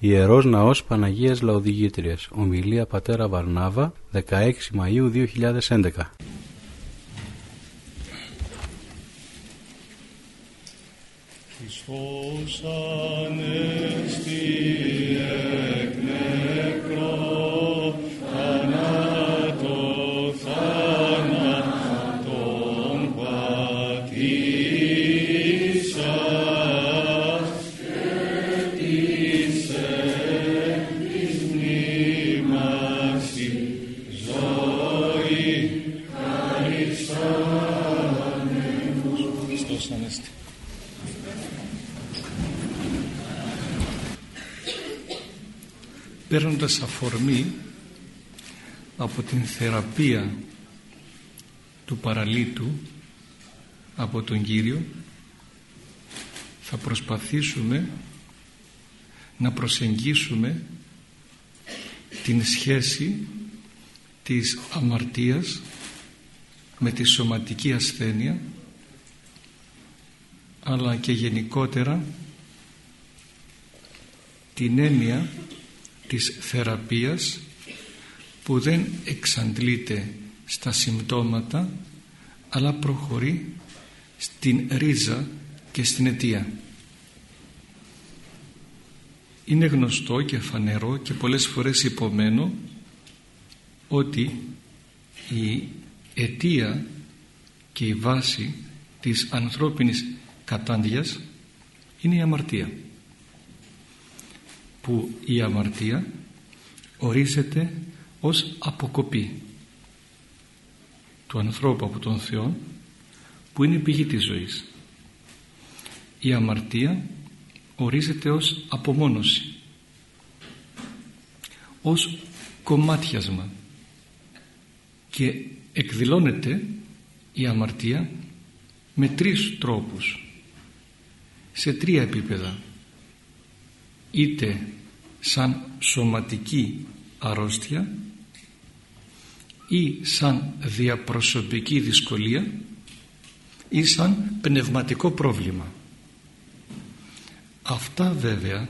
Ιερός Ναός Παναγίας Λαοδηγήτριας. Ομιλία Πατέρα Βαρνάβα 16 Μαΐου 2011 Χριστός Ανέστη παίρνοντας αφορμή από την θεραπεία του παραλίτου από τον Κύριο θα προσπαθήσουμε να προσεγγίσουμε την σχέση της αμαρτίας με τη σωματική ασθένεια αλλά και γενικότερα την έννοια της θεραπείας που δεν εξαντλείται στα συμπτώματα αλλά προχωρεί στην ρίζα και στην αιτία. Είναι γνωστό και φανερό και πολλές φορές υπομένω ότι η αιτία και η βάση της ανθρώπινης κατάντιας είναι η αμαρτία που η αμαρτία ορίζεται ως αποκοπή του ανθρώπου από τον Θεό που είναι η πηγή της ζωής. Η αμαρτία ορίζεται ως απομόνωση ως κομμάτιασμα και εκδηλώνεται η αμαρτία με τρεις τρόπους σε τρία επίπεδα είτε σαν σωματική αρρώστια ή σαν διαπροσωπική δυσκολία ή σαν πνευματικό πρόβλημα. Αυτά βέβαια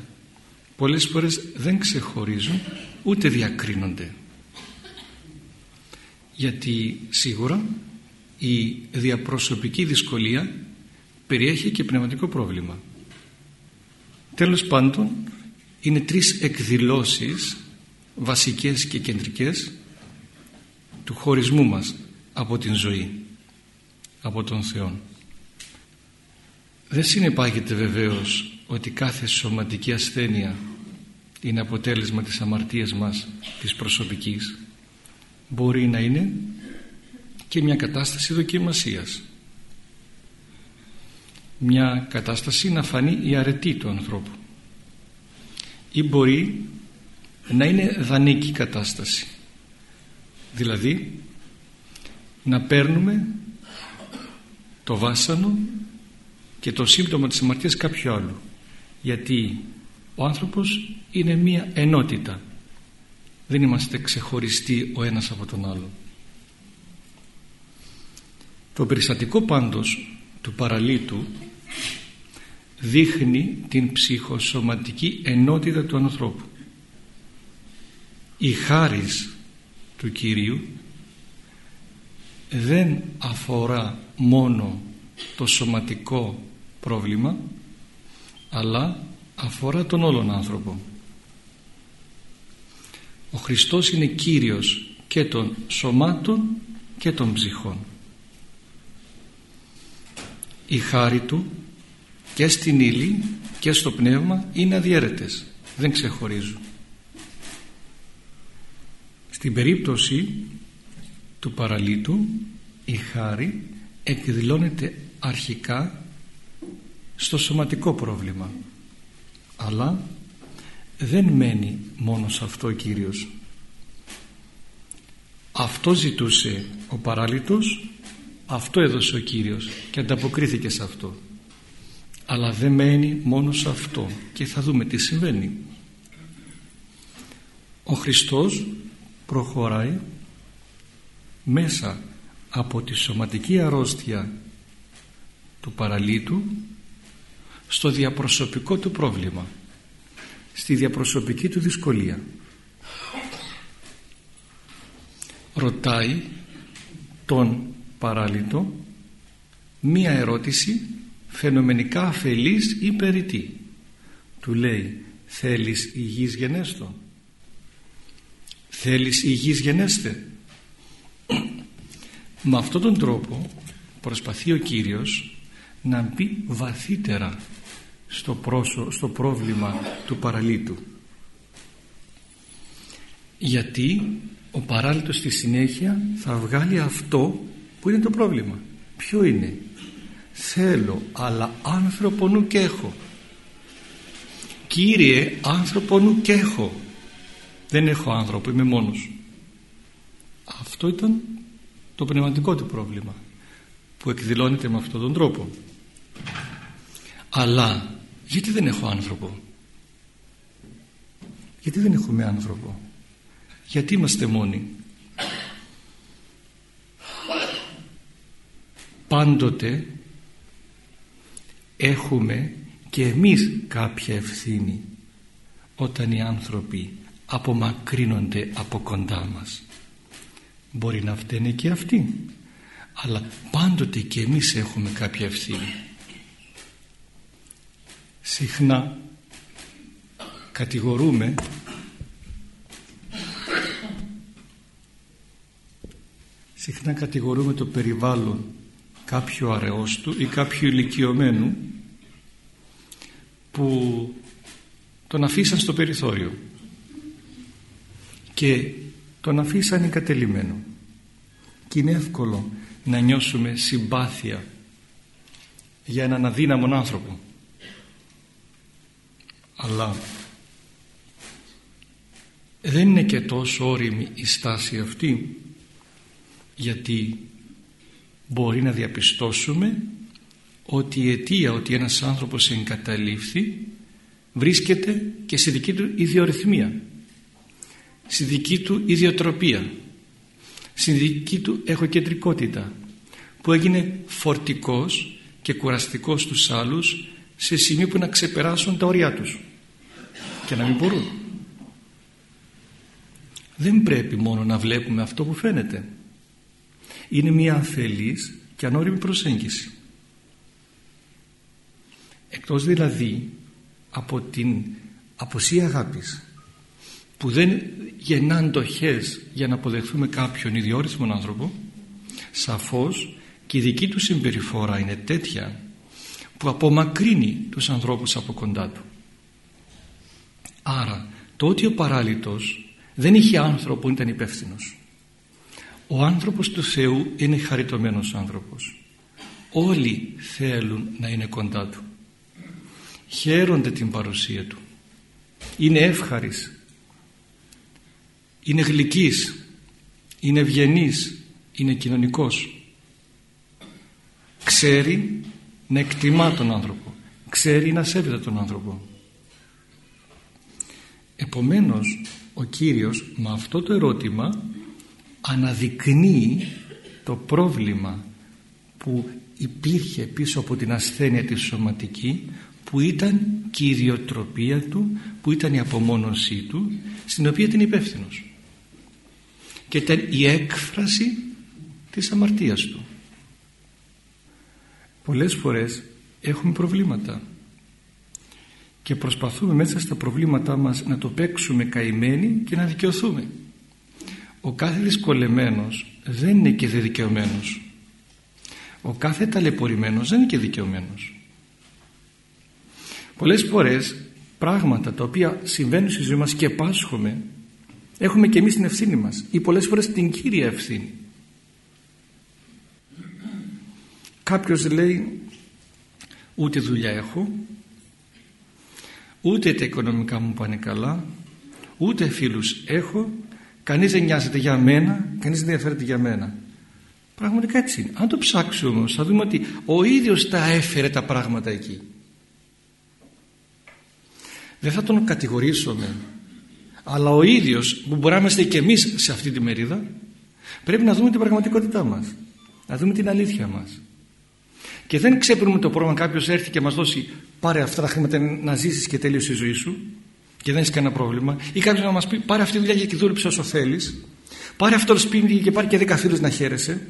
πολλές φορές δεν ξεχωρίζουν ούτε διακρίνονται. Γιατί σίγουρα η διαπροσωπική δυσκολία περιέχει και πνευματικό πρόβλημα. Τέλος πάντων είναι τρεις εκδηλώσεις βασικές και κεντρικές του χωρισμού μας από την ζωή από τον Θεό δεν συνεπάγεται βεβαίως ότι κάθε σωματική ασθένεια είναι αποτέλεσμα της αμαρτίας μας της προσωπικής. Μπορεί να είναι και μια κατάσταση δοκιμασίας. Μια κατάσταση να φανεί η αρετή του ανθρώπου ή μπορεί να είναι δανεική κατάσταση. Δηλαδή να παίρνουμε το βάσανο και το σύμπτωμα της αμαρτίας κάποιου άλλου. Γιατί ο άνθρωπος είναι μία ενότητα. Δεν είμαστε ξεχωριστοί ο ένας από τον άλλο το περιστατικό πάντως του παραλίτου δείχνει την ψυχοσωματική ενότητα του ανθρώπου. Η χάρις του Κυρίου δεν αφορά μόνο το σωματικό πρόβλημα αλλά αφορά τον όλον άνθρωπο. Ο Χριστός είναι Κύριος και των σωμάτων και των ψυχών. Η χάρη Του και στην ύλη και στο πνεύμα είναι αδιέρετες δεν ξεχωρίζουν. Στην περίπτωση του παραλίτου η χάρη εκδηλώνεται αρχικά στο σωματικό πρόβλημα. Αλλά δεν μένει μόνο σε αυτό ο Κύριος. Αυτό ζητούσε ο παράλυτος αυτό έδωσε ο Κύριος και ανταποκρίθηκε σε αυτό αλλά δεν μένει μόνο σε αυτό. Και θα δούμε τι συμβαίνει. Ο Χριστός προχωράει μέσα από τη σωματική αρρώστια του παραλίτου στο διαπροσωπικό του πρόβλημα στη διαπροσωπική του δυσκολία. Ρωτάει τον παράλυτο μία ερώτηση φαινομενικά αφελής ή περιττή. Του λέει θέλεις υγιής γενέστο. Θέλεις υγιής γενέστε. Με αυτόν τον τρόπο προσπαθεί ο Κύριος να μπει βαθύτερα στο, πρόσω, στο πρόβλημα του παραλίτου. Γιατί ο παράλυτος στη συνέχεια θα βγάλει αυτό που είναι το πρόβλημα. Ποιο είναι; Θέλω αλλά άνθρωπο νου και έχω Κύριε άνθρωπο νου και έχω δεν έχω άνθρωπο είμαι μόνος αυτό ήταν το πνευματικό του πρόβλημα που εκδηλώνεται με αυτόν τον τρόπο. Αλλά γιατί δεν έχω άνθρωπο; Γιατί δεν έχουμε άνθρωπο; Γιατί είμαστε μόνοι; Πάντοτε έχουμε και εμείς κάποια ευθύνη όταν οι άνθρωποι απομακρύνονται από κοντά μας. Μπορεί να φταίνε και αυτοί αλλά πάντοτε και εμείς έχουμε κάποια ευθύνη. Συχνά κατηγορούμε συχνά κατηγορούμε το περιβάλλον κάποιου αρεώστου ή κάποιου ηλικιωμένου που τον αφήσαν στο περιθώριο και τον αφήσαν εγκατελειμμένο και είναι εύκολο να νιώσουμε συμπάθεια για έναν αδύναμον άνθρωπο. Αλλά δεν είναι και τόσο όρημη η στάση αυτή γιατί μπορεί να διαπιστώσουμε ότι η αιτία ότι ένας άνθρωπος εγκαταλείφθη βρίσκεται και στη δική του ιδιορυθμία στη δική του ιδιοτροπία στη δική του εχοκεντρικότητα που έγινε φορτικός και κουραστικός στους άλλους σε σημείο που να ξεπεράσουν τα όρια τους και να μην μπορούν. Δεν πρέπει μόνο να βλέπουμε αυτό που φαίνεται. Είναι μια αφελής και ανώριμη προσέγγιση εκτός δηλαδή από την αποσία αγάπης που δεν γεννά αντοχές για να αποδεχθούμε κάποιον ιδιόρυθμον άνθρωπο σαφώς και η δική του συμπεριφορά είναι τέτοια που απομακρύνει τους ανθρώπους από κοντά του. Άρα το ότι ο παράλυτος δεν είχε άνθρωπο που ήταν υπεύθυνος. ο άνθρωπος του Θεού είναι χαριτωμένος άνθρωπος. Όλοι θέλουν να είναι κοντά του χαίρονται την παρουσία του. Είναι εύχαρης. Είναι γλυκής. Είναι ευγενής. Είναι κοινωνικός. Ξέρει να εκτιμά τον άνθρωπο. Ξέρει να σέβεται τον άνθρωπο. Επομένως ο Κύριος με αυτό το ερώτημα αναδεικνύει το πρόβλημα που υπήρχε πίσω από την ασθένεια της σωματική που ήταν και η ιδιοτροπία του που ήταν η απομόνωσή του στην οποία ήταν υπεύθυνος. και ήταν η έκφραση της αμαρτίας του. Πολλές φορές έχουμε προβλήματα και προσπαθούμε μέσα στα προβλήματά μας να το παίξουμε καημένοι και να δικαιωθούμε. Ο κάθε δυσκολεμένος δεν είναι και δικαιωμένος ο κάθε ταλαιπωρημένος δεν είναι και δικαιωμένος πολλές φορές πράγματα τα οποία συμβαίνουν στη ζωή μας και πάσχουμε έχουμε και εμείς την ευθύνη μας ή πολλές φορές την κύρια ευθύνη. Κάποιος λέει ούτε δουλειά έχω ούτε τα οικονομικά μου πάνε καλά ούτε φίλους έχω κανείς δεν νοιάζεται για μένα κανείς δεν ενδιαφέρεται για μένα πραγματικά έτσι είναι. Αν το ψάξουμε όμως θα δούμε ότι ο ίδιος τα έφερε τα πράγματα εκεί δεν θα τον κατηγορήσουμε. Αλλά ο ίδιος που μπορεί να είμαστε και εμείς σε αυτή τη μερίδα πρέπει να δούμε την πραγματικότητά μας. Να δούμε την αλήθεια μας. Και δεν ξέπλουμε το πρόβλημα. Κάποιος έρθει και μας δώσει πάρε αυτά τα χρήματα να ζήσεις και τέλειωσε η ζωή σου και δεν έχεις κανένα πρόβλημα ή κάποιος να μας πει πάρε αυτή τη δουλειά και δούλεψε όσο θέλεις, πάρε αυτό το σπίτι και πάρε και δέκα φίλους να χαίρεσαι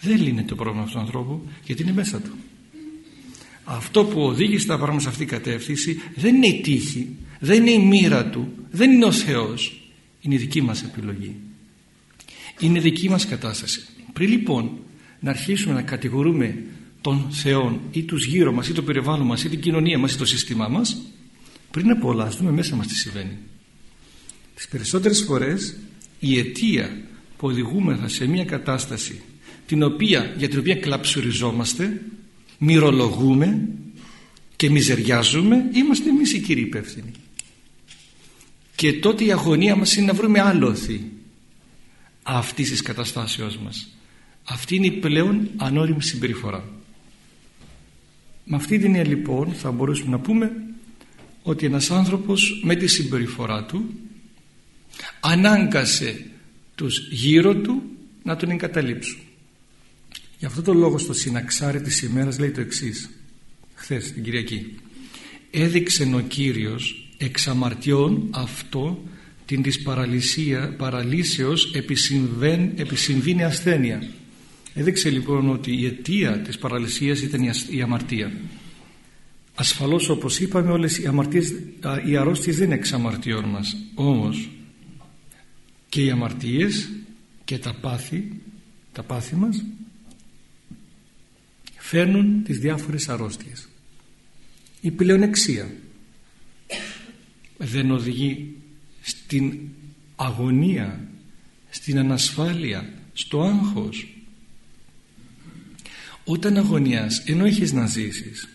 δεν λύνεται το πρόβλημα αυτού του ανθρώπου γιατί είναι μέσα του αυτό που οδήγησε τα πράγματα σε αυτή την κατεύθυνση δεν είναι η τύχη δεν είναι η μοίρα του δεν είναι ο Θεός. Είναι η δική μας επιλογή. Είναι η δική μας κατάσταση. Πριν λοιπόν να αρχίσουμε να κατηγορούμε τον Θεό ή τους γύρω μας ή το περιβάλλον μας ή την κοινωνία μας ή το σύστημά μας πριν από όλα ας δούμε μέσα μας τι συμβαίνει. Τις περισσότερες φορές η αιτία που οδηγούμεθα σε μια κατάσταση την οποία, για την οποία κλαψουριζόμαστε μυρολογούμε και μιζεριάζουμε είμαστε εμείς οι κύριοι υπεύθυνοι. Και τότε η αγωνία μας είναι να βρούμε άλοθη αυτής της καταστάσεως μας. Αυτή είναι η πλέον ανώριμη συμπεριφορά. Με αυτή την έννοια λοιπόν θα μπορούσαμε να πούμε ότι ένας άνθρωπος με τη συμπεριφορά του ανάγκασε τους γύρω του να τον εγκαταλείψουν. Γι' αυτό το λόγο στο συναξάρι της ημέρας λέει το εξής χθες την Κυριακή. Έδειξε ο Κύριος εξαμαρτιών αυτό την της παραλυσία, παραλύσεως επισυμβαίνει ασθένεια έδειξε λοιπόν ότι η αιτία της παραλυσίας ήταν η αμαρτία. Ασφαλώς όπως είπαμε όλες οι αμαρτίες οι αρρώστιες δεν είναι εξαμαρτιών μας. Όμως και οι αμαρτίες και τα πάθη τα πάθη μας φέρνουν τις διάφορες αρρώστιες. Η πλεονεξία δεν οδηγεί στην αγωνία στην ανασφάλεια στο άγχος. Όταν αγωνιάς ενώ έχεις να ζήσεις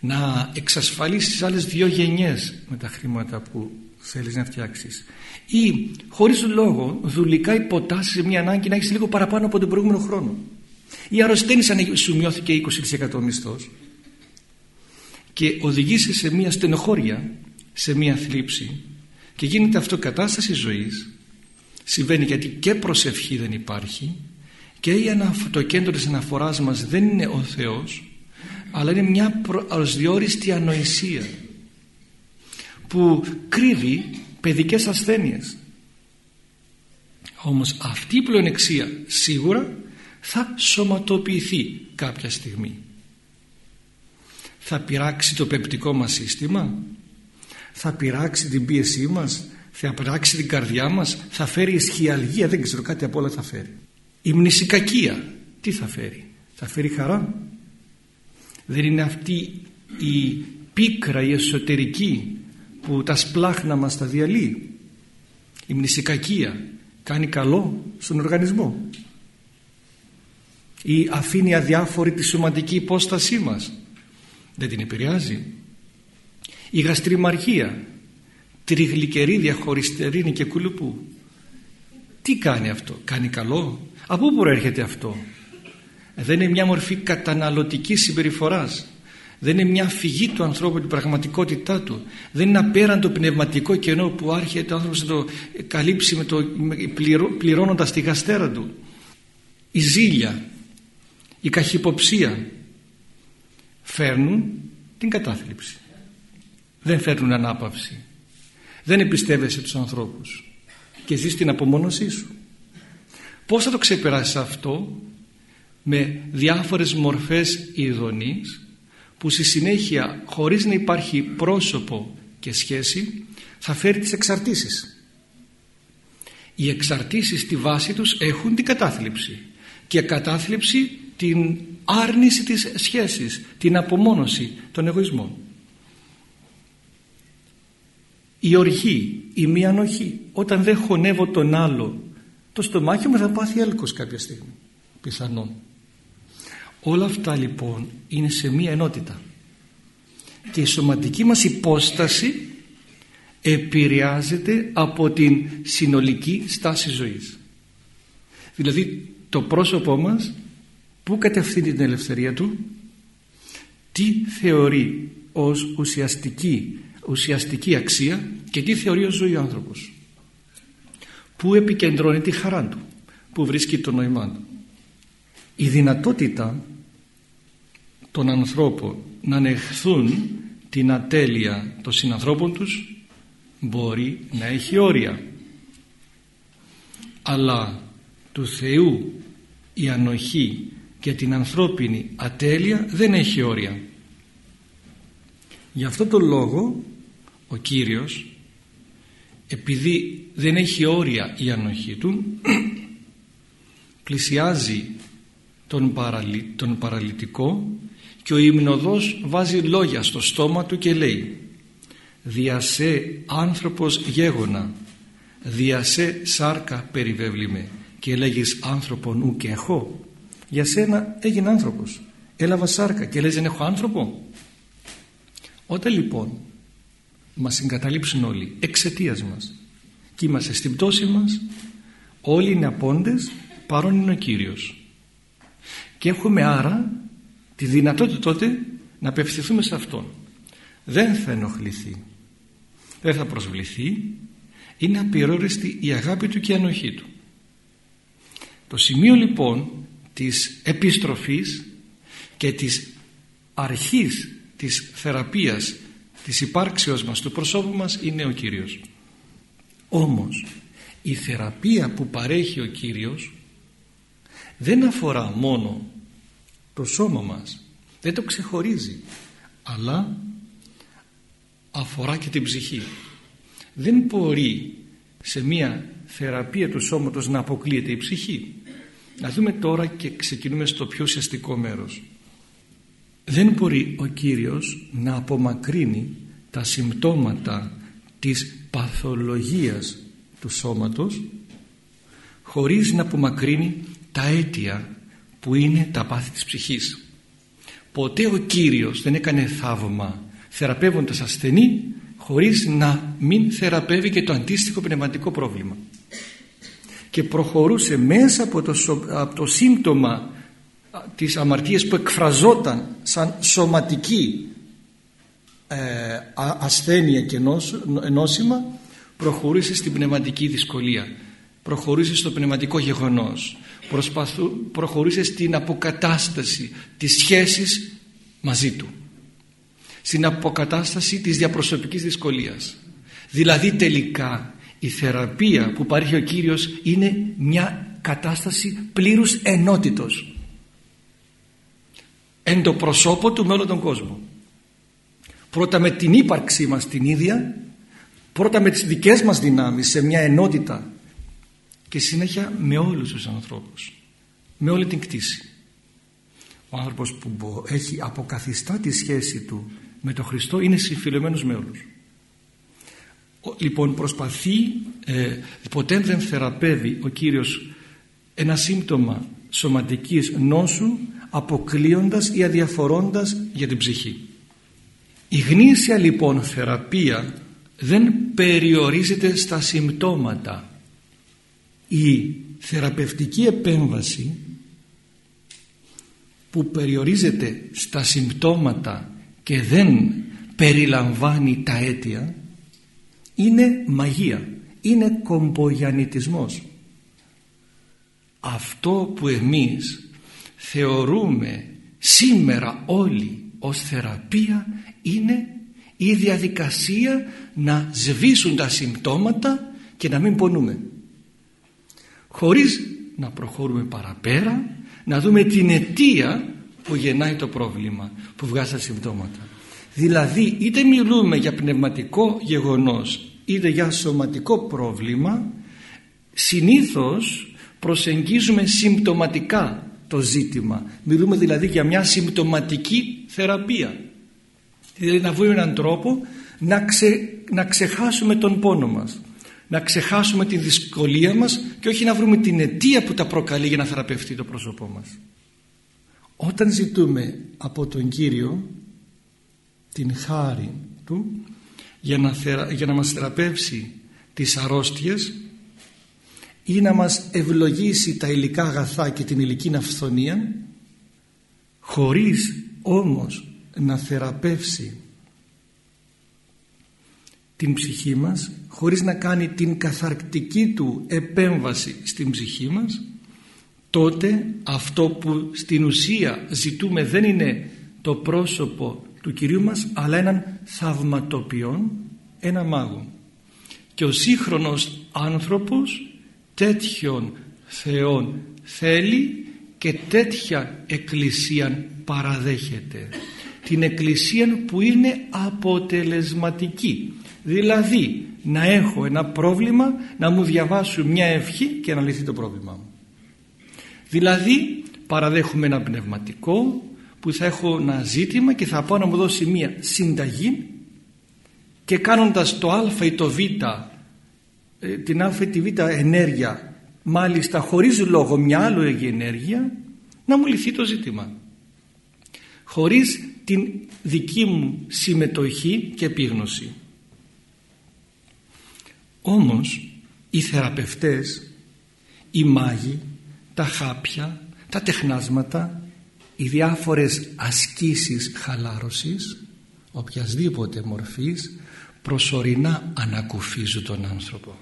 να εξασφαλίσεις άλλες δύο γενιές με τα χρήματα που θέλεις να φτιάξεις. Ή χωρίς λόγο δουλικά υποτάσσεις σε μια ανάγκη να έχεις λίγο παραπάνω από τον προηγούμενο χρόνο ή αρρωσταίνεις αν σου μειώθηκε 20% μισθός. Και οδηγήσει σε μια στενοχώρια σε μια θλίψη. Και γίνεται αυτό κατάσταση ζωής. Συμβαίνει γιατί και προσευχή δεν υπάρχει και το κέντρο της αναφοράς μας δεν είναι ο Θεός αλλά είναι μια προσδιοριστή ανοησία που κρύβει παιδικές ασθένειες. Όμως αυτή η πλεονεξία σίγουρα θα σωματοποιηθεί κάποια στιγμή. Θα πειράξει το πεπτικό μας σύστημα θα πειράξει την πίεσή μας θα πειράξει την καρδιά μας θα φέρει ισχυαλγία δεν ξέρω κάτι από όλα θα φέρει. Η μνησικακία τι θα φέρει; Θα φέρει χαρά. Δεν είναι αυτή η πίκρα η εσωτερική που τα σπλάχνα μας τα διαλύει. Η μνησικακία κάνει καλό στον οργανισμό ή αφήνει αδιάφορη τη σωματική υπόστασή μας. Δεν την επηρεάζει. Η γαστριμαρχία τριγλικερίδια χωριστερίνη και κουλουπού. Τι κάνει αυτό κάνει καλό; Από πού προέρχεται αυτό; Δεν είναι μια μορφή καταναλωτικής συμπεριφοράς. Δεν είναι μια φυγή του ανθρώπου την πραγματικότητά του. Δεν είναι απέραντο πνευματικό κενό που άρχεται ο άνθρωπος να το καλύψει με το, πληρώνοντας τη γαστέρα του. Η ζήλια η καχυποψία. Φέρνουν την κατάθλιψη. Δεν φέρνουν ανάπαυση. Δεν εμπιστεύεσαι τους ανθρώπους. Και ζεις την απομόνωσή σου. Πως θα το ξεπεράσεις αυτό; Με διάφορες μορφές ειδονής που στη συνέχεια χωρίς να υπάρχει πρόσωπο και σχέση θα φέρει τις εξαρτήσεις. Οι εξαρτήσεις στη βάση τους έχουν την κατάθλιψη. Και κατάθλιψη την άρνηση της σχέσης την απομόνωση των εγωισμών. Η οργή, η μη ανοχή όταν δεν χωνεύω τον άλλο το στομάχι μου θα πάθει έλκος κάποια στιγμή πιθανόν. Όλα αυτά λοιπόν είναι σε μία ενότητα. Και η σωματική μας υπόσταση επηρεάζεται από την συνολική στάση ζωής. Δηλαδή το πρόσωπό μας που κατευθύνει την ελευθερία του; Τι θεωρεί ως ουσιαστική, ουσιαστική αξία και τι θεωρεί ως ζωή ο άνθρωπος; Που επικεντρώνει τη χαρά του; Που βρίσκει το νόημά του; Η δυνατότητα των ανθρώπων να ανεχθούν την ατέλεια των συνανθρώπων τους μπορεί να έχει όρια. Αλλά του Θεού η ανοχή και την ανθρώπινη ατέλεια δεν έχει όρια γι' αυτό το λόγο ο Κύριος επειδή δεν έχει όρια η ανοχή του πλησιάζει τον, παραλυ, τον παραλυτικό και ο υμνοδός βάζει λόγια στο στόμα του και λέει «Διασέ άνθρωπος γέγονα, διασέ σάρκα περιβέβλημε και λέγεις άνθρωπο νου και έχω». Για σένα έγινε άνθρωπος, έλαβα σάρκα και λες δεν έχω άνθρωπο. Όταν λοιπόν μας εγκαταλείψουν όλοι εξαιτίας μας και είμαστε στην πτώση μας όλοι είναι απόντες παρόν είναι ο Κύριος. Και έχουμε άρα τη δυνατότητα τότε να απευθυνθούμε σε Αυτόν. Δεν θα ενοχληθεί δεν θα προσβληθεί. Είναι απειρώριστη η αγάπη του και η ανοχή του. Το σημείο λοιπόν της επιστροφής και της αρχής της θεραπείας της υπάρξεως μας, του προσώπου μας είναι ο Κύριος. Όμως η θεραπεία που παρέχει ο Κύριος δεν αφορά μόνο το σώμα μας δεν το ξεχωρίζει αλλά αφορά και την ψυχή. Δεν μπορεί σε μια θεραπεία του σώματος να αποκλείεται η ψυχή να δούμε τώρα και ξεκινούμε στο πιο ουσιαστικό μέρος δεν μπορεί ο Κύριος να απομακρύνει τα συμπτώματα της παθολογίας του σώματος χωρίς να απομακρύνει τα αίτια που είναι τα πάθη της ψυχής. Ποτέ ο Κύριος δεν έκανε θαύμα θεραπεύοντας ασθενή χωρίς να μην θεραπεύει και το αντίστοιχο πνευματικό πρόβλημα. Και προχωρούσε μέσα από το, από το σύμπτωμα της αμαρτίας που εκφραζόταν σαν σωματική ε, ασθένεια και νόσημα προχωρούσε στην πνευματική δυσκολία προχωρούσε στο πνευματικό γεγονός προσπαθού, προχωρούσε στην αποκατάσταση της σχέσης μαζί του στην αποκατάσταση της διαπροσωπικής δυσκολίας. Δηλαδή τελικά η θεραπεία που παρέχει ο Κύριος είναι μια κατάσταση πλήρους ενότητος. Εν το προσώπο του με όλο τον κόσμο. Πρώτα με την ύπαρξή μας την ίδια πρώτα με τις δικές μας δυνάμεις σε μια ενότητα και συνέχεια με όλους τους ανθρώπους. Με όλη την κτήση. Ο άνθρωπος που έχει αποκαθιστά τη σχέση του με τον Χριστό είναι συμφιλωμένος με όλους λοιπόν προσπαθεί ε, ποτέ δεν θεραπεύει ο Κύριος ένα σύμπτωμα σωματικής νόσου αποκλείοντας ή αδιαφορώντας για την ψυχή. Η γνήσια λοιπόν θεραπεία δεν περιορίζεται στα συμπτώματα. Η θεραπευτική επέμβαση που περιορίζεται στα συμπτώματα και δεν περιλαμβάνει τα αίτια είναι μαγεία, είναι κομπογιανιτισμός. Αυτό που εμείς θεωρούμε σήμερα όλοι ως θεραπεία είναι η διαδικασία να σβήσουν τα συμπτώματα και να μην πονούμε. Χωρίς να προχωρούμε παραπέρα να δούμε την αιτία που γεννάει το πρόβλημα που βγάζει τα συμπτώματα δηλαδή είτε μιλούμε για πνευματικό γεγονός είτε για σωματικό πρόβλημα συνήθως προσεγγίζουμε συμπτωματικά το ζήτημα. Μιλούμε δηλαδή για μια συμπτωματική θεραπεία. Δηλαδή να βρούμε έναν τρόπο να, να ξεχάσουμε τον πόνο μας να ξεχάσουμε τη δυσκολία μας και όχι να βρούμε την αιτία που τα προκαλεί για να θεραπευτεί το πρόσωπό μας. Όταν ζητούμε από τον Κύριο την χάρη του για να, για να μας θεραπεύσει τις αρρώστιες ή να μας ευλογήσει τα υλικά αγαθά και την υλική αυθονία χωρίς όμως να θεραπεύσει την ψυχή μας χωρίς να κάνει την καθαρκτική του επέμβαση στην ψυχή μας τότε αυτό που στην ουσία ζητούμε δεν είναι το πρόσωπο του Κυρίου μας αλλά έναν θαυματοποιόν, ένα μάγο. Και ο σύγχρονος άνθρωπος τέτοιον Θεόν θέλει και τέτοια εκκλησία παραδέχεται. Την εκκλησία που είναι αποτελεσματική. Δηλαδή να έχω ένα πρόβλημα να μου διαβάσουν μια ευχή και να λυθεί το πρόβλημά μου. Δηλαδή παραδέχομαι ένα πνευματικό που θα έχω ένα ζήτημα και θα πάω να μου δώσει μια συνταγή και κάνοντας το α ή το β ε, την α ή τη β ενέργεια μάλιστα χωρίς λόγο μια άλλη ενέργεια να μου λυθεί το ζήτημα. Χωρίς την δική μου συμμετοχή και επίγνωση. Όμως οι θεραπευτές οι μάγοι τα χάπια τα τεχνάσματα οι διάφορες ασκήσεις χαλάρωσης οποιασδήποτε μορφής προσωρινά ανακουφίζουν τον άνθρωπο.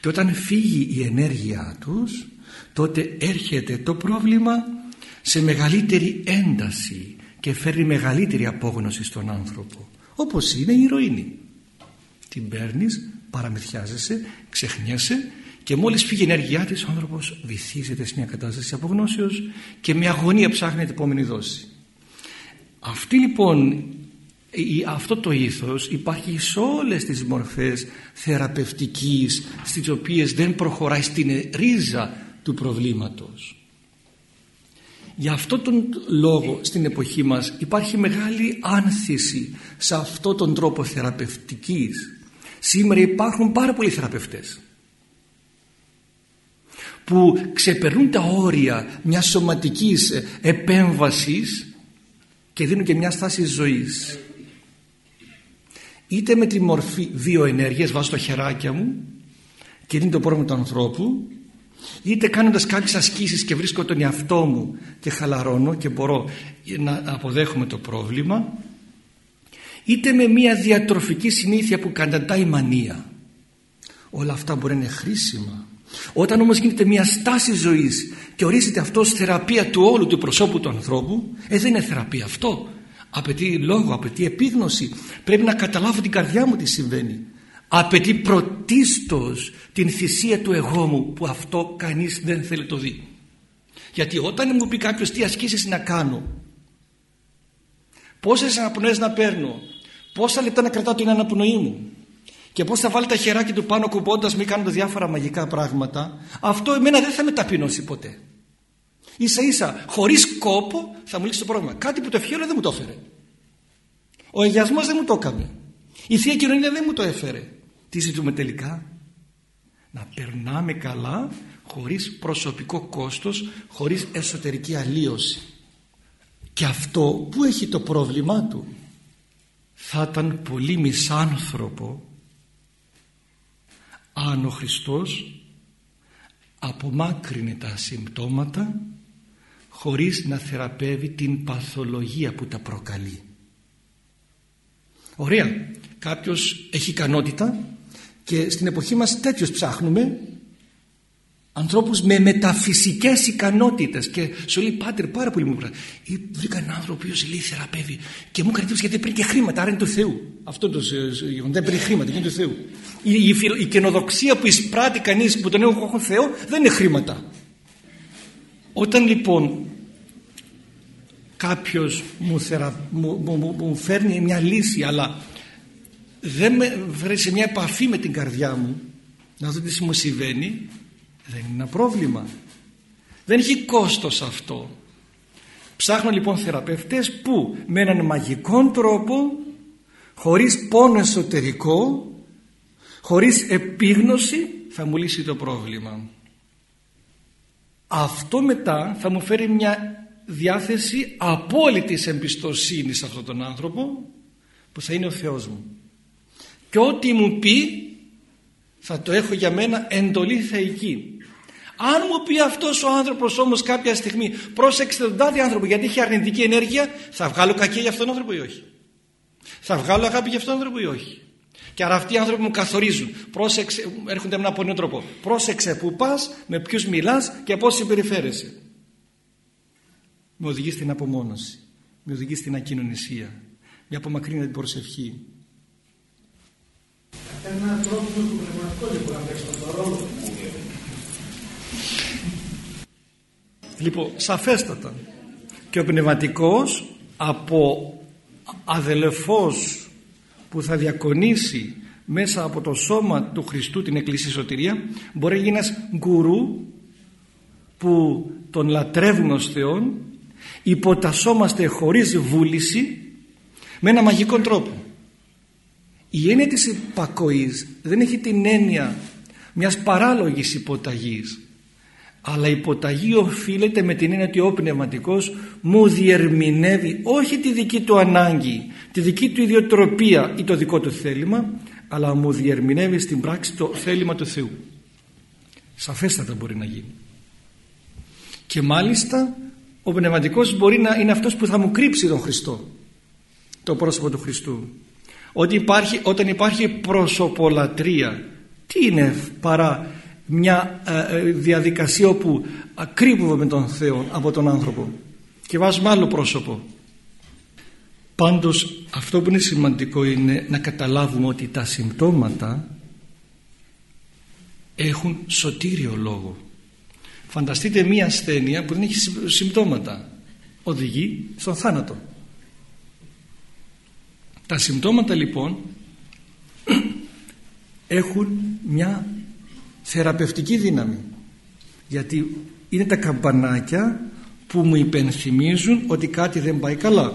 Και όταν φύγει η ενέργειά τους τότε έρχεται το πρόβλημα σε μεγαλύτερη ένταση και φέρνει μεγαλύτερη απόγνωση στον άνθρωπο όπως είναι η ηρωίνη. Την παίρνεις, παραμυθιάζεσαι, ξεχνιέσαι και μόλις φύγει η ενέργειά της ο άνθρωπος βυθίζεται σε μια κατάσταση απογνώσεως και με αγωνία ψάχνει την επόμενη δόση. Αυτή λοιπόν αυτό το ήθος υπάρχει σε όλες τις μορφές θεραπευτικής στις οποίες δεν προχωράει στην ρίζα του προβλήματος. Για αυτό τον λόγο στην εποχή μας υπάρχει μεγάλη άνθηση σε αυτό τον τρόπο θεραπευτικής. Σήμερα υπάρχουν πάρα πολλοί θεραπευτές που ξεπερνούν τα όρια μιας σωματικής επέμβασης και δίνουν και μια στάση ζωής. Είτε με τη μορφή βιοενέργειας βάζω τα χεράκια μου και δίνει το πρόβλημα του ανθρώπου είτε κάνοντας κάποιες ασκήσεις και βρίσκω τον εαυτό μου και χαλαρώνω και μπορώ να αποδέχομαι το πρόβλημα είτε με μια διατροφική συνήθεια που καταντάει μανία. Όλα αυτά μπορεί να είναι χρήσιμα όταν όμως γίνεται μια στάση ζωής και ορίζεται αυτό ως θεραπεία του όλου του προσώπου του ανθρώπου ε δεν είναι θεραπεία αυτό. Απαιτεί λόγο, απαιτεί επίγνωση. Πρέπει να καταλάβω την καρδιά μου τι συμβαίνει. Απαιτεί πρωτίστως την θυσία του εγώ μου που αυτό κανείς δεν θέλει το δει. Γιατί όταν μου πει κάποιος τι ασκήσεις να κάνω πόσες αναπνοές να παίρνω πόσα λεπτά να κρατάω την αναπνοή μου και πώς θα βάλει τα χεράκια του πάνω κουμπώντας μη κάνοντας διάφορα μαγικά πράγματα. Αυτό εμένα δεν θα με ταπεινώσει ποτέ. Ίσα ίσα χωρίς κόπο θα μου λύσει το πρόβλημα. Κάτι που το ευχαίρω δεν μου το έφερε. Ο εγιασμός δεν μου το έκανε. Η Θεία Κοινωνία δεν μου το έφερε. Τι ζητούμε τελικά; Να περνάμε καλά χωρίς προσωπικό κόστος χωρίς εσωτερική αλλίωση. Και αυτό που έχει το πρόβλημά του; Θα ήταν πολύ μισάνθρωπο αν ο Χριστός απομάκρυνε τα συμπτώματα χωρίς να θεραπεύει την παθολογία που τα προκαλεί. Ωραία. Κάποιος έχει ικανότητα και στην εποχή μας τέτοιους ψάχνουμε ανθρώπους με μεταφυσικές ικανότητες. Και σου λέει πάτερ πάρα πολύ μου πράγμα βρήκα έναν άνθρωπο που λέει θεραπεύει και μου έκανε γιατί παίρνει και χρήματα άρα είναι του Θεού. Αυτό το δεν παίρνει χρήματα είναι του Θεού. Η, η, η καινοδοξία που εισπράττει κανείς που τον έχω Θεό δεν είναι χρήματα. Όταν λοιπόν κάποιος μου, θερα, μου, μου, μου, φέρνει μια λύση αλλά δεν με βρει σε μια επαφή με την καρδιά μου να δω τι μου συμβαίνει δεν είναι ένα πρόβλημα. Δεν έχει κόστος αυτό. Ψάχνω λοιπόν θεραπευτές που με έναν μαγικό τρόπο χωρίς πόνο εσωτερικό χωρίς επίγνωση θα μου λύσει το πρόβλημα. Αυτό μετά θα μου φέρει μια διάθεση απόλυτης εμπιστοσύνης σε αυτόν τον άνθρωπο που θα είναι ο Θεός μου. Και ό,τι μου πει θα το έχω για μένα εντολή θεϊκή αν μου πει αυτός ο άνθρωπος όμως κάποια στιγμή πρόσεξε τον τάδε άνθρωπο γιατί έχει αρνητική ενέργεια θα βγάλω κακία για αυτόν τον άνθρωπο ή όχι; Θα βγάλω αγάπη για αυτόν τον άνθρωπο ή όχι; Και άρα αυτοί οι άνθρωποι μου καθορίζουν. Πρόσεξε, έρχονται με ένα πολύ τρόπο. Πρόσεξε που πας, με ποιους μιλάς και πώς συμπεριφέρεσαι. Με οδηγείς στην απομόνωση. Με οδηγείς στην ακοινωνισία. Με απομακρύνει την προσευχή. Ένα τρόπο λοιπόν σαφέστατα. Και ο πνευματικός από αδελφός που θα διακονήσει μέσα από το σώμα του Χριστού την Εκκλησία Σωτηρία μπορεί να γίνει ένας γκουρού που τον λατρεύουμε ως Θεόν υποτασσόμαστε χωρίς βούληση με ένα μαγικό τρόπο. Η έννοια της υπακοής δεν έχει την έννοια μιας παράλογης υποταγής αλλά η υποταγή οφείλεται με την έννοια ότι ο πνευματικός μου διερμηνεύει όχι τη δική του ανάγκη τη δική του ιδιοτροπία ή το δικό του θέλημα αλλά μου διερμηνεύει στην πράξη το θέλημα του Θεού. Σαφέστατα μπορεί να γίνει. Και μάλιστα ο πνευματικός μπορεί να είναι αυτός που θα μου κρύψει τον Χριστό το πρόσωπο του Χριστού. Ότι υπάρχει, όταν υπάρχει προσωπολατρία τι είναι παρά μια ε, ε, διαδικασία όπου κρύβουμε τον Θεό από τον άνθρωπο. Και βάζουμε άλλο πρόσωπο. Πάντως αυτό που είναι σημαντικό είναι να καταλάβουμε ότι τα συμπτώματα έχουν σωτήριο λόγο. Φανταστείτε μια ασθένεια που δεν έχει συμπτώματα. Οδηγεί στον θάνατο. Τα συμπτώματα λοιπόν έχουν μια θεραπευτική δύναμη. Γιατί είναι τα καμπανάκια που μου υπενθυμίζουν ότι κάτι δεν πάει καλά.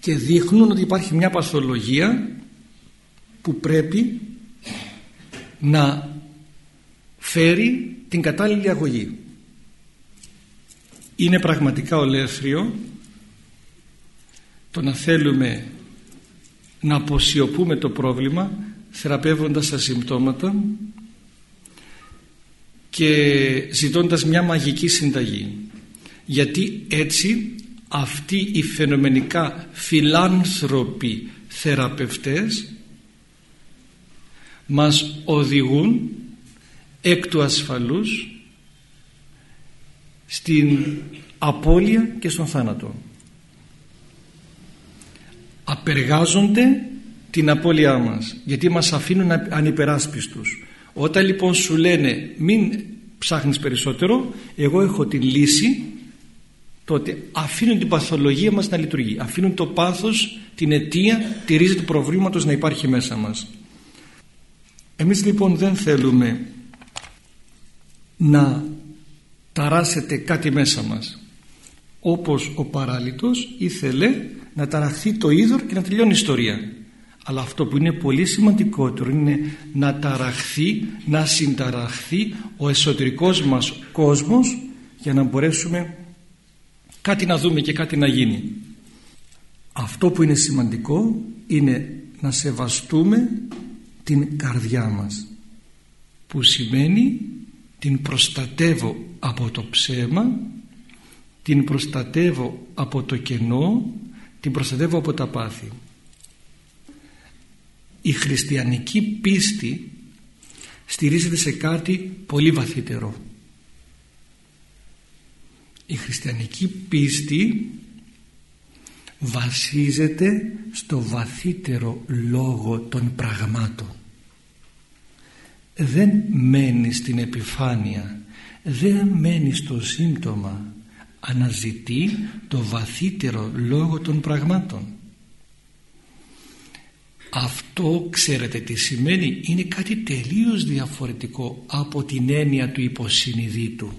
Και δείχνουν ότι υπάρχει μια παθολογία που πρέπει να φέρει την κατάλληλη αγωγή. Είναι πραγματικά ολέθριο το να θέλουμε να αποσιωπούμε το πρόβλημα θεραπεύοντας τα συμπτώματα και ζητώντας μια μαγική συνταγή. Γιατί έτσι αυτοί οι φαινομενικά φιλάνθρωποι θεραπευτές μας οδηγούν εκ του ασφαλούς στην απώλεια και στον θάνατο. Απεργάζονται την απώλειά μας γιατί μας αφήνουν ανυπεράσπιστους. Όταν λοιπόν σου λένε μην ψάχνεις περισσότερο εγώ έχω την λύση τότε αφήνουν την παθολογία μας να λειτουργεί. Αφήνουν το πάθος, την αιτία, τη ρίζα του προβλήματος να υπάρχει μέσα μας. Εμείς λοιπόν δεν θέλουμε να ταράσετε κάτι μέσα μας. Όπως ο παράλυτος ήθελε να ταραχθεί το είδωρ και να τελειώνει η ιστορία αλλά αυτό που είναι πολύ σημαντικότερο είναι να ταραχθεί, να συνταραχθεί ο εσωτερικός μας κόσμος για να μπορέσουμε κάτι να δούμε και κάτι να γίνει. Αυτό που είναι σημαντικό είναι να σεβαστούμε την καρδιά μας που σημαίνει την προστατεύω από το ψέμα την προστατεύω από το κενό την προστατεύω από τα πάθη η χριστιανική πίστη στηρίζεται σε κάτι πολύ βαθύτερο. Η χριστιανική πίστη βασίζεται στο βαθύτερο λόγο των πραγμάτων. Δεν μένει στην επιφάνεια δεν μένει στο σύμπτωμα. Αναζητεί το βαθύτερο λόγο των πραγμάτων αυτό ξέρετε τι σημαίνει είναι κάτι τελείως διαφορετικό από την έννοια του υποσυνειδήτου.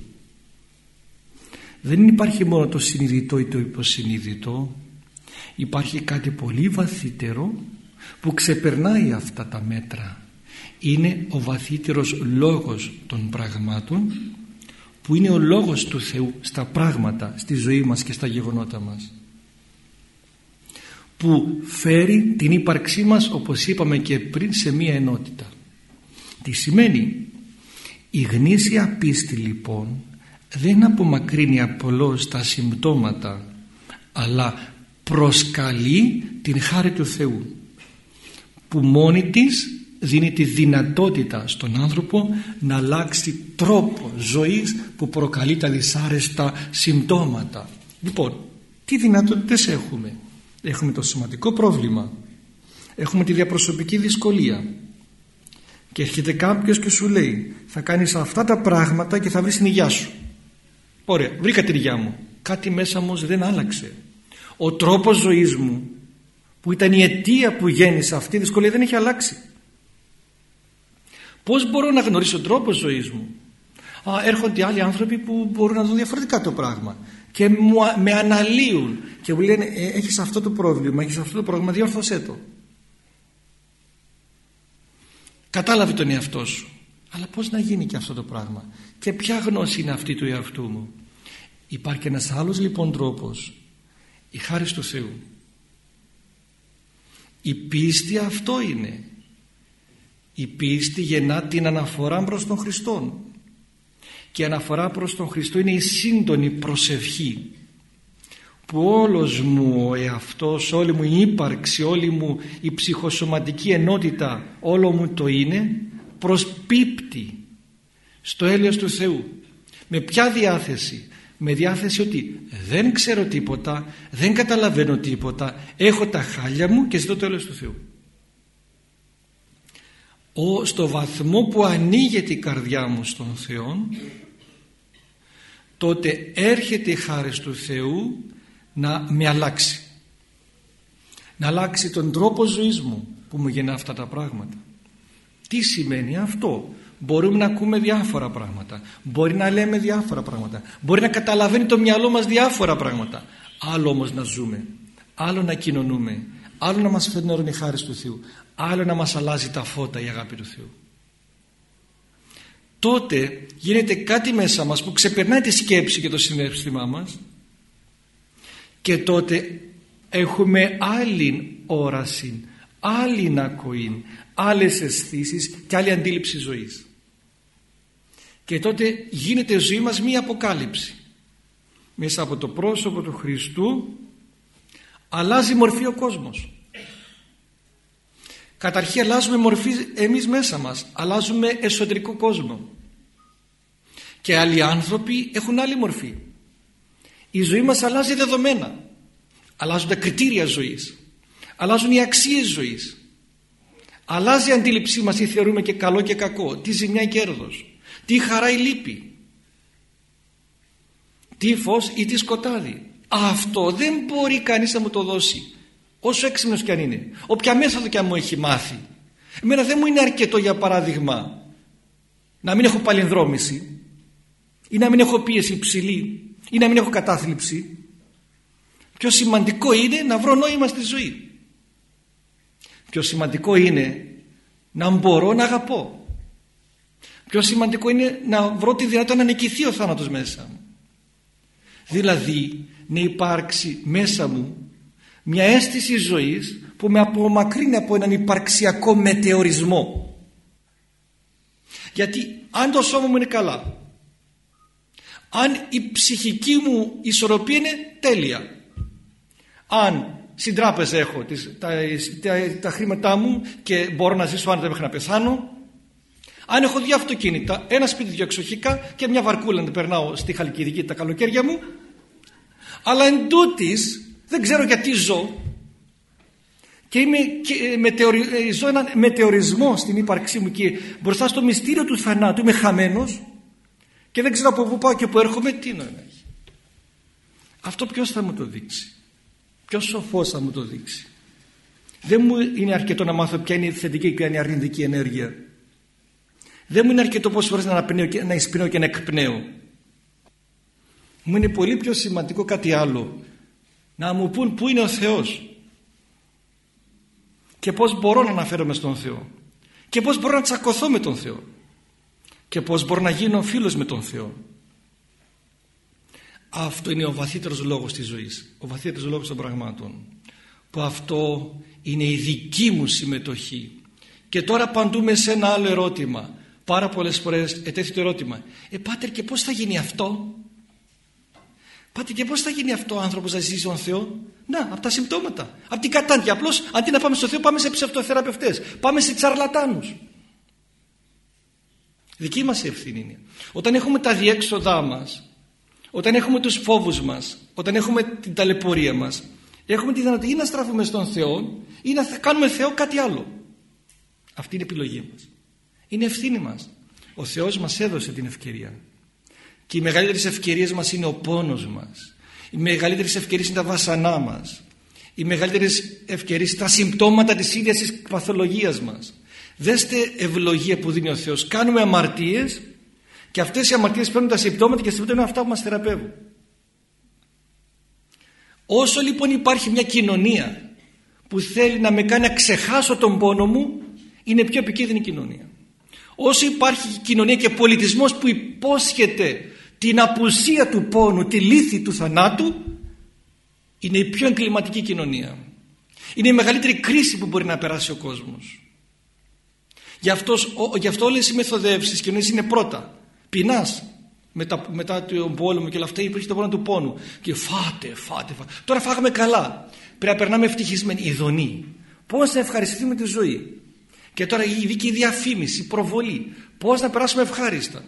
Δεν υπάρχει μόνο το συνειδητό ή το υποσυνειδητό. Υπάρχει κάτι πολύ βαθύτερο που ξεπερνάει αυτά τα μέτρα. Είναι ο βαθύτερος λόγος των πραγμάτων που είναι ο λόγος του Θεού στα πράγματα, στη ζωή μας και στα γεγονότα μας που φέρει την ύπαρξή μας όπως είπαμε και πριν σε μία ενότητα τι σημαίνει; Η γνήσια πίστη λοιπόν δεν απομακρύνει απλώς τα συμπτώματα αλλά προσκαλεί την χάρη του Θεού που μόνη της δίνει τη δυνατότητα στον άνθρωπο να αλλάξει τρόπο ζωής που προκαλεί τα δυσάρεστα συμπτώματα. Λοιπόν, τι δυνατότητες έχουμε; Έχουμε το σημαντικό πρόβλημα. Έχουμε τη διαπροσωπική δυσκολία. και έρχεται κάποιος και σου λέει θα κάνεις αυτά τα πράγματα και θα βρεις την υγειά σου ωραία βρήκα την υγειά μου. Κάτι μέσα μου δεν άλλαξε. Ο τρόπος ζωής μου που ήταν η αιτία που γέννησε αυτή η δυσκολία δεν έχει αλλάξει. Πως μπορώ να γνωρίσω τον τρόπος ζωής μου; Α, έρχονται άλλοι άνθρωποι που μπορούν να δουν διαφορετικά το πράγμα και με αναλύουν. Και μου λένε ε, έχεις αυτό το πρόβλημα έχεις αυτό το πρόβλημα διόρθωσέ το κατάλαβε τον εαυτό σου. Αλλά πως να γίνει και αυτό το πράγμα; Και ποια γνώση είναι αυτή του εαυτού μου; Υπάρχει ένας άλλος λοιπόν τρόπος. Η χάρη του Θεού. Η πίστη αυτό είναι. Η πίστη γεννά την αναφορά προς τον Χριστό και η αναφορά προς τον Χριστό είναι η σύντονη προσευχή που όλος μου ο εαυτός, όλη μου η ύπαρξη, όλη μου η ψυχοσωματική ενότητα, όλο μου το είναι προσπίπτει στο έλεος του Θεού. Με ποια διάθεση, με διάθεση ότι δεν ξέρω τίποτα, δεν καταλαβαίνω τίποτα, έχω τα χάλια μου και ζητώ το έλεος του Θεού. Ο, στο βαθμό που ανοίγεται η καρδιά μου στον Θεό τότε έρχεται η χάρη του Θεού να με αλλάξει. Να αλλάξει τον τρόπο ζωής μου που μου γεννά αυτά τα πράγματα. Τι σημαίνει αυτό; Μπορούμε να ακούμε διάφορα πράγματα. Μπορεί να λέμε διάφορα πράγματα. Μπορεί να καταλαβαίνει το μυαλό μας διάφορα πράγματα. Άλλο όμως να ζούμε. Άλλο να κοινωνούμε άλλο να μας φέρνει η χάρη του Θεού άλλο να μας αλλάζει τα φώτα η αγάπη του Θεού τότε γίνεται κάτι μέσα μας που ξεπερνάει τη σκέψη και το συνέστημά μας και τότε έχουμε άλλη όραση, άλλη ακοή, άλλες αισθήσεις και άλλη αντίληψη ζωής. Και τότε γίνεται η ζωή μας μία αποκάλυψη. Μέσα από το πρόσωπο του Χριστού αλλάζει μορφή ο κόσμος. Καταρχήν αλλάζουμε μορφή εμείς μέσα μας. Αλλάζουμε εσωτερικό κόσμο. Και άλλοι άνθρωποι έχουν άλλη μορφή. Η ζωή μας αλλάζει δεδομένα. Αλλάζουν τα κριτήρια ζωής. Αλλάζουν οι αξίες ζωής. Αλλάζει η αντίληψή μας τι θεωρούμε και καλό και κακό. Τι ζημιά ή κέρδος. Τι χαρά ή λύπη. Τι φως ή τι σκοτάδι. Αυτό δεν μπορεί κανείς να μου το δώσει. Όσο έξυπνος κι αν είναι. Όποια μέθοδο κι αν μου έχει μάθει. Εμένα δεν μου είναι αρκετό για παράδειγμα να μην έχω παλινδρόμηση ή να μην έχω πίεση υψηλή ή να μην έχω κατάθλιψη πιο σημαντικό είναι να βρω νόημα στη ζωή πιο σημαντικό είναι να μπορώ να αγαπώ πιο σημαντικό είναι να βρω τη δυνατότητα να νικηθεί ο θάνατος μέσα μου δηλαδή να υπάρξει μέσα μου μια αίσθηση ζωής που με απομακρύνει από έναν υπαρξιακό μετεωρισμό. Γιατί αν το σώμα μου είναι καλά αν η ψυχική μου ισορροπία είναι τέλεια αν στην τράπεζα έχω τις, τα, τα, χρήματά μου και μπορώ να ζήσω άνετα μέχρι να πεθάνω αν έχω δύο αυτοκίνητα ένα σπίτι δύο εξοχικά και μια βαρκούλα να περνάω στη Χαλκιδική τα καλοκαίρια μου αλλά εν τούτης, δεν ξέρω γιατί ζω και, είμαι, και μετεωρι, ε, ζω έναν μετεωρισμό στην ύπαρξή μου και μπροστά στο μυστήριο του θανάτου είμαι χαμένος και δεν ξέρω από πού πάω και πού έρχομαι τι νόημα έχει. Αυτό ποιος θα μου το δείξει; Ποιος σοφός θα μου το δείξει; Δεν μου είναι αρκετό να μάθω ποια είναι η θετική και ποια είναι η αρνητική ενέργεια. Δεν μου είναι αρκετό πόσες φορές να αναπνέω και να εισπνέω και να εκπνέω. Μου είναι πολύ πιο σημαντικό κάτι άλλο. Να μου πούν πού είναι ο Θεός. Και πώς μπορώ να αναφέρομαι στον Θεό. Και πώς μπορώ να τσακωθώ με τον Θεό. Και πως μπορώ να γίνω φίλος με τον Θεό. Αυτό είναι ο βαθύτερος λόγος της ζωής. Ο βαθύτερος λόγος των πραγμάτων. Που αυτό είναι η δική μου συμμετοχή. Και τώρα παντούμε σε ένα άλλο ερώτημα. Πάρα πολλές φορές ετέθη το ερώτημα. Ε πάτερ και πως θα γίνει αυτό; Πάτε και πώς θα γίνει αυτό ο άνθρωπος να ζήσει τον Θεό; Να από τα συμπτώματα Από την κατάντια απλώς αντί να πάμε στο Θεό πάμε σε ψευτοθεραπευτές Πάμε σε τσαρλατάνους Δική μας ευθύνη είναι. Όταν έχουμε τα διέξοδά μας, όταν έχουμε τους φόβους μας, όταν έχουμε την ταλαιπωρία μας, έχουμε τη δυνατότητα ή να στραφούμε στον Θεό ή να κάνουμε Θεό κάτι άλλο. Αυτή είναι η επιλογή μας. Είναι ευθύνη μας. Ο Θεός μας έδωσε την ευκαιρία. Και οι μεγαλύτερες ευκαιρίες μας είναι ο πόνος μας. Οι μεγαλύτερες ευκαιρίες είναι τα βάσανά μας. Οι μεγαλύτερες ευκαιρίες είναι τα συμπτώματα της ίδιας της παθολογίας μας. Δέστε ευλογία που δίνει ο Θεός. Κάνουμε αμαρτίες και αυτές οι αμαρτίες παίρνουν τα συμπτώματα και συμπτώματα είναι αυτά που μας θεραπεύουν. Όσο λοιπόν υπάρχει μια κοινωνία που θέλει να με κάνει να ξεχάσω τον πόνο μου είναι πιο επικίνδυνη κοινωνία. Όσο υπάρχει κοινωνία και πολιτισμός που υπόσχεται την απουσία του πόνου, τη λύθη του θανάτου είναι η πιο εγκληματική κοινωνία. Είναι η μεγαλύτερη κρίση που μπορεί να περάσει ο κόσμος. Γι' αυτός, γι αυτό όλες οι μεθοδεύσεις της κοινωνίας είναι πρώτα. Πεινάς μετά, μετά τον πόλεμο και όλα αυτά υπήρχε το πόνο του πόνου. Και φάτε, φάτε, φάτε. Τώρα φάγαμε καλά. Πρέπει να περνάμε ευτυχισμένοι. Ιδονή. Πώς να ευχαριστούμε τη ζωή. Και τώρα η δική διαφήμιση, η προβολή. Πώς να περάσουμε ευχάριστα.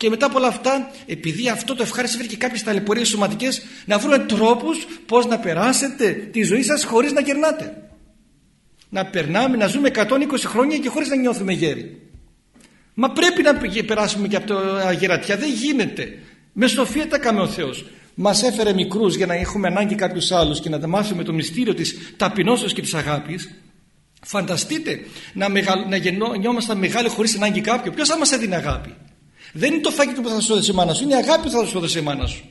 Και μετά από όλα αυτά, επειδή αυτό το ευχάριστο φέρει και κάποιες ταλαιπωρίες σωματικές, να βρούμε τρόπους πώς να περάσετε τη ζωή σας χωρίς να γερνάτε. Να περνάμε, να ζούμε 120 χρόνια και χωρίς να νιώθουμε γέροι. Μα πρέπει να περάσουμε και από το αγερατιά. Δεν γίνεται. Με σοφία τα κάνει ο Θεός. Μας έφερε μικρούς για να έχουμε ανάγκη κάποιους άλλους και να τα μάθουμε το μυστήριο της ταπεινώσεως και της αγάπης. Φανταστείτε να, μεγαλ... να γεννιόμασταν μεγάλοι χωρίς ανάγκη κάποιου. Ποιος θα μας έδινε αγάπη; Δεν είναι το φάκι που θα σου δώσει η μάνα σου, είναι η αγάπη που θα σου δώσει η μάνα σου.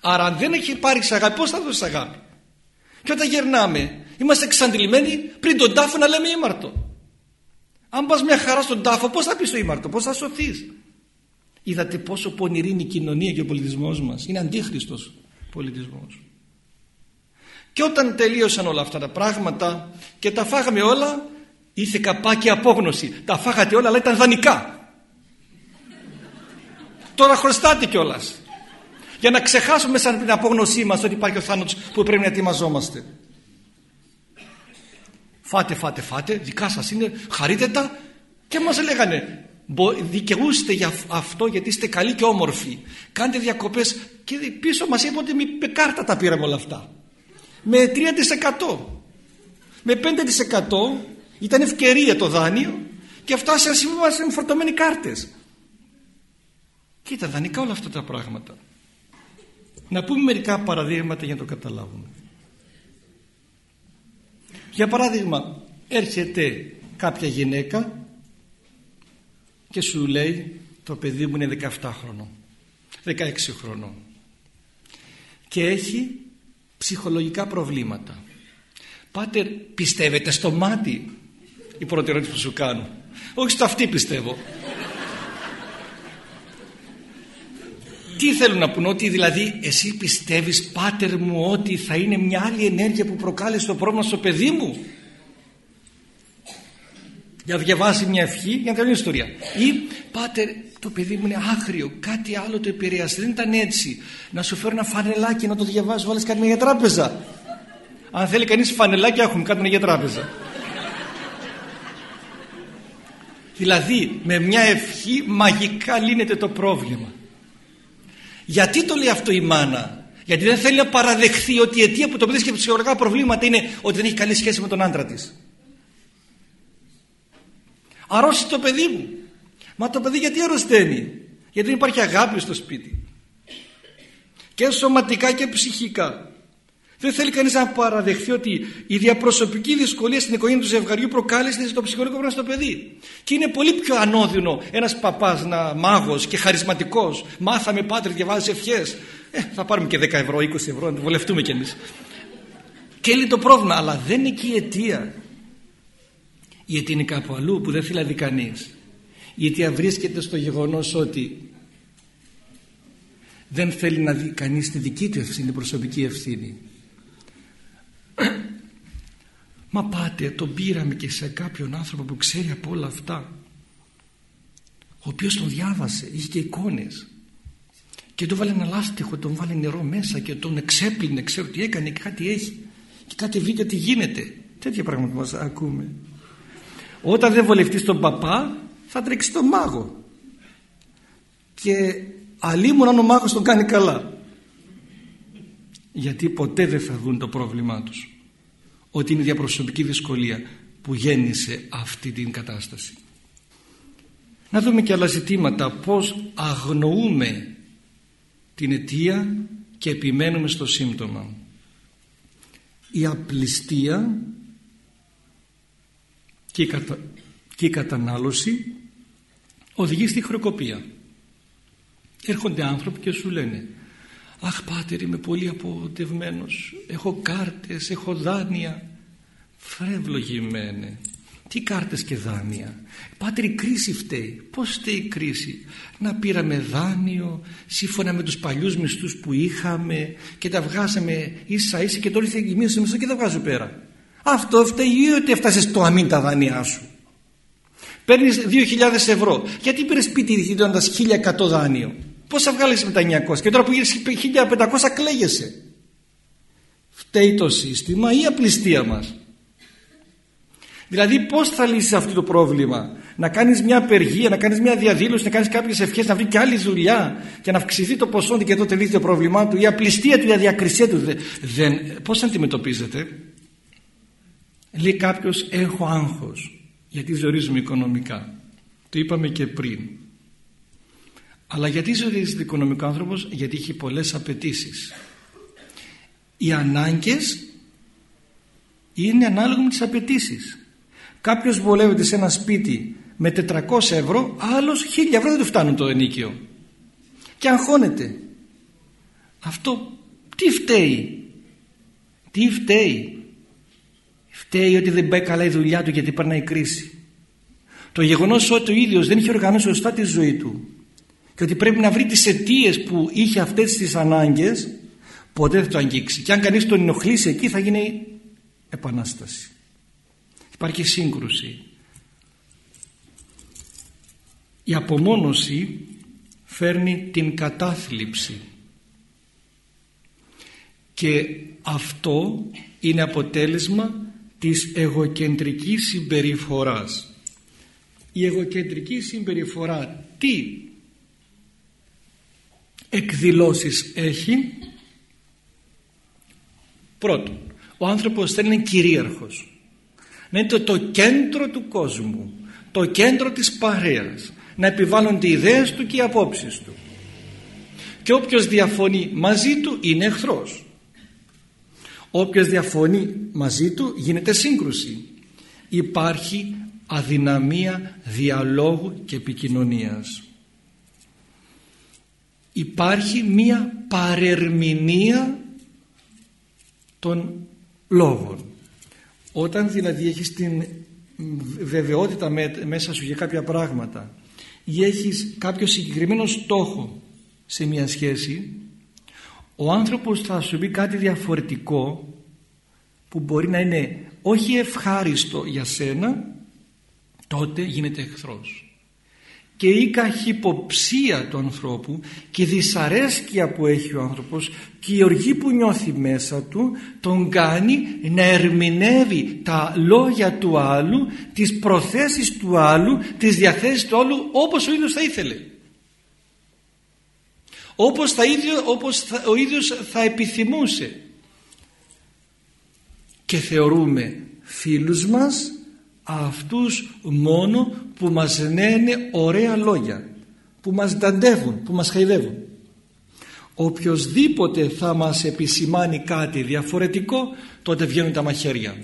Άρα αν δεν έχει πάρει αγάπη, πώς θα δώσεις αγάπη; Και όταν γερνάμε, είμαστε εξαντλημένοι πριν τον τάφο να λέμε ήμαρτο. Αν πας μια χαρά στον τάφο, πώς θα πεις το ήμαρτο, πώς θα σωθείς; Είδατε πόσο πονηρή είναι η κοινωνία και ο πολιτισμός μας. Είναι αντίχριστος πολιτισμός. Και όταν τελείωσαν όλα αυτά τα πράγματα και τα φάγαμε όλα, Ήρθε καπάκι απόγνωση. Τα φάγατε όλα αλλά ήταν δανεικά. Τώρα χρωστάτε κιόλας. Για να ξεχάσουμε σαν την απόγνωσή μας ότι υπάρχει ο θάνατος που πρέπει να ετοιμαζόμαστε. Φάτε, φάτε, φάτε, δικά σας είναι, χαρείτε τα και μας λέγανε δικαιούστε για αυτό γιατί είστε καλοί και όμορφοι. Κάντε διακοπές και πίσω μας είπε ότι με κάρτα τα πήραμε όλα αυτά. Με 3% με 5% ήταν ευκαιρία το δάνειο και φτάσαμε σε με φορτωμένοι κάρτες. Και ήταν δανεικά όλα αυτά τα πράγματα. Να πούμε μερικά παραδείγματα για να το καταλάβουμε. Για παράδειγμα, έρχεται κάποια γυναίκα και σου λέει το παιδί μου είναι 17 χρονών, 16 χρονών και έχει ψυχολογικά προβλήματα. Πάτε πιστεύετε στο μάτι η πρώτη ερώτηση που σου κάνω. Όχι στο αυτή πιστεύω. Τι θέλουν να πούνε, ότι δηλαδή εσύ πιστεύεις πάτερ μου ότι θα είναι μια άλλη ενέργεια που προκάλεσε το πρόβλημα στο παιδί μου. Για να διαβάσει μια ευχή για να τελειώσει ιστορία. Ή πάτερ το παιδί μου είναι άχριο, κάτι άλλο το επηρέασε, δεν ήταν έτσι. Να σου φέρω ένα φανελάκι να το διαβάσει, βάλεις κάτι για τράπεζα. Αν θέλει κανείς φανελάκι έχουμε κάτι για τράπεζα. Δηλαδή με μια ευχή μαγικά λύνεται το πρόβλημα. Γιατί το λέει αυτό η μάνα; Γιατί δεν θέλει να παραδεχθεί ότι η αιτία που το παιδί και ψυχολογικά προβλήματα είναι ότι δεν έχει καλή σχέση με τον άντρα της. Αρρώσει το παιδί μου. Μα το παιδί γιατί αρρωσταίνει; Γιατί δεν υπάρχει αγάπη στο σπίτι; Και σωματικά και ψυχικά. Δεν θέλει κανείς να παραδεχθεί ότι η διαπροσωπική δυσκολία στην οικογένεια του ζευγαριού προκάλεσε το ψυχολογικό πρόβλημα στο παιδί. Και είναι πολύ πιο ανώδυνο ένας παπάς να μάγος και χαρισματικός. Μάθαμε πάτερ, διαβάζεις ευχές. Ε, θα πάρουμε και 10 ευρώ, 20 ευρώ, να το βολευτούμε κι εμείς. Και είναι το πρόβλημα, αλλά δεν είναι εκεί η αιτία. Η αιτία είναι κάπου αλλού που δεν θέλει να δει κανείς. Η αιτία βρίσκεται στο γεγονός ότι δεν θέλει να δει κανείς τη δική του ευθύνη, την προσωπική ευθύνη. Μα πάτε τον πήραμε και σε κάποιον άνθρωπο που ξέρει από όλα αυτά ο οποίος τον διάβασε, είχε και εικόνες. Και τον βάλε ένα λάστιχο, τον βάλε νερό μέσα και τον εξέπλυνε, ξέρω τι έκανε και κάτι έχει. Και κάτι βίντεο τι γίνεται. Τέτοια πράγματα μας ακούμε. Όταν δεν βολευτείς τον παπά θα τρέξει τον μάγο. Και αλλήμον αν ο μάγος τον κάνει καλά. Γιατί ποτέ δεν θα δουν το πρόβλημά τους ότι είναι διαπροσωπική δυσκολία που γέννησε αυτή την κατάσταση. Να δούμε και άλλα ζητήματα πώς αγνοούμε την αιτία και επιμένουμε στο σύμπτωμα. Η απληστία και η, κατα... και η κατανάλωση οδηγεί στη χρεοκοπία. Έρχονται άνθρωποι και σου λένε «Αχ πάτερ είμαι πολύ αποδευμένος, έχω κάρτες, έχω δάνεια». Φρευλογημένε, τι κάρτες και δάνεια. Πάτερ η κρίση φταίει. Πώς φταίει η κρίση; Να πήραμε δάνειο σύμφωνα με τους παλιούς μισθούς που είχαμε και τα βγάζαμε ίσα ίσα και τώρα ήρθε η μισθό και τα βγάζω πέρα. Αυτό φταίει ή ότι έφτασες στο αμήν τα δάνειά σου; Παίρνεις 2.000 ευρώ. Γιατί πήρες σπίτι δίνοντας 1.100 δάνειο; Πόσα βγάλεις με τα 900 και τώρα που γύρεις 1.500 κλαίγεσαι. Φταίει το σύστημα ή η απληστία μας; Δηλαδή πώς θα λύσεις αυτό το πρόβλημα; Να κάνεις μια απεργία, να κάνεις μια διαδήλωση, να κάνεις κάποιες ευχές, να βρει και άλλη δουλειά και να αυξηθεί το ποσό και εδώ τελείωσε το πρόβλημά του. Η απληστία του, η αδιακρισία του. Δεν, πώς αντιμετωπίζετε. Λέει κάποιος έχω άγχος γιατί ζορίζουμε οικονομικά. Το είπαμε και πριν. Αλλά γιατί ζορίζεται οικονομικό άνθρωπος; Γιατί έχει πολλές απαιτήσεις. Οι ανάγκες είναι ανάλογα με τις απαιτήσεις. Κάποιος βολεύεται σε ένα σπίτι με 400 ευρώ, άλλος 1000 ευρώ δεν του φτάνουν το ενίκιο. Και αγχώνεται. Αυτό τι φταίει; Τι φταίει; Φταίει ότι δεν πάει καλά η δουλειά του γιατί περνάει κρίση. Το γεγονός ότι ο ίδιος δεν είχε οργανώσει σωστά τη ζωή του και ότι πρέπει να βρει τις αιτίες που είχε αυτές τις ανάγκες ποτέ δεν το αγγίξει. Και αν κανείς τον ενοχλήσει εκεί θα γίνει επανάσταση. Υπάρχει σύγκρουση. Η απομόνωση φέρνει την κατάθλιψη και αυτό είναι αποτέλεσμα της εγωκεντρικής συμπεριφοράς. Η εγωκεντρική συμπεριφορά τι εκδηλώσεις έχει. Πρώτον ο άνθρωπος θέλει να είναι κυρίαρχος. Να είναι το, κέντρο του κόσμου το κέντρο της παρέας. Να επιβάλλονται οι ιδέες του και οι απόψεις του. Και όποιος διαφωνεί μαζί του είναι εχθρός. Όποιος διαφωνεί μαζί του γίνεται σύγκρουση. Υπάρχει αδυναμία διαλόγου και επικοινωνίας υπάρχει μία παρερμηνία των λόγων. Όταν δηλαδή έχεις την βεβαιότητα μέσα σου για κάποια πράγματα ή έχεις κάποιο συγκεκριμένο στόχο σε μια σχέση ο άνθρωπος θα σου πει κάτι διαφορετικό που μπορεί να είναι όχι ευχάριστο για σένα τότε γίνεται εχθρός και η καχυποψία του ανθρώπου και η δυσαρέσκεια που έχει ο άνθρωπος και η οργή που νιώθει μέσα του τον κάνει να ερμηνεύει τα λόγια του άλλου τις προθέσεις του άλλου τις διαθέσεις του άλλου όπως ο ίδιος θα ήθελε. Όπως, θα ίδιο, όπως θα, ο ίδιος θα επιθυμούσε. Και θεωρούμε φίλους μας αυτούς μόνο που μας λένε ωραία λόγια που μας δαντεύουν, που μας χαϊδεύουν. Οποιοδήποτε θα μας επισημάνει κάτι διαφορετικό τότε βγαίνουν τα μαχαίρια.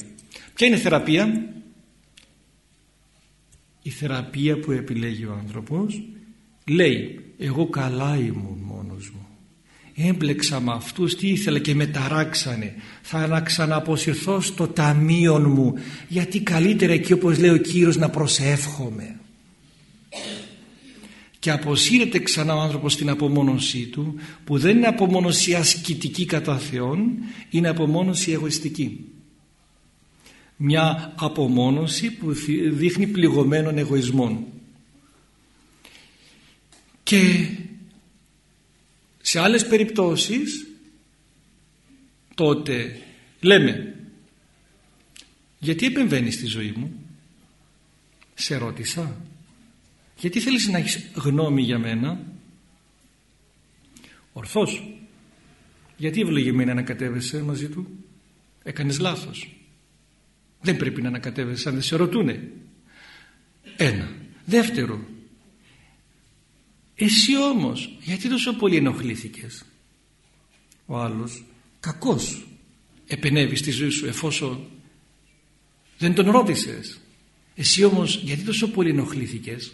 Ποια είναι η θεραπεία; Η θεραπεία που επιλέγει ο άνθρωπος λέει εγώ καλά ήμουν μόνος μου έμπλεξα με αυτούς τι ήθελα και με ταράξανε. Θα να ξαναποσυρθώ στο ταμείο μου γιατί καλύτερα εκεί όπως λέει ο Κύριος να προσεύχομαι. Και αποσύρεται ξανά ο άνθρωπος στην απομόνωσή του που δεν είναι απομόνωση ασκητική κατά Θεόν είναι απομόνωση εγωιστική. Μια απομόνωση που δείχνει πληγωμένων εγωισμών. Και σε άλλες περιπτώσεις τότε λέμε γιατί επεμβαίνεις στη ζωή μου; Σε ρώτησα γιατί θέλεις να έχεις γνώμη για μένα; Ορθώς γιατί ευλογημένα να κατέβεσαι μαζί του; Έκανες λάθος Δεν πρέπει να ανακατεύεσαι αν δεν σε ρωτούνε. Ένα. Δεύτερο. Εσύ όμως γιατί τόσο πολύ ενοχλήθηκες; Ο άλλος κακός επενεύει στη ζωή σου εφόσον δεν τον ρώτησες. Εσύ όμως γιατί τόσο πολύ ενοχλήθηκες;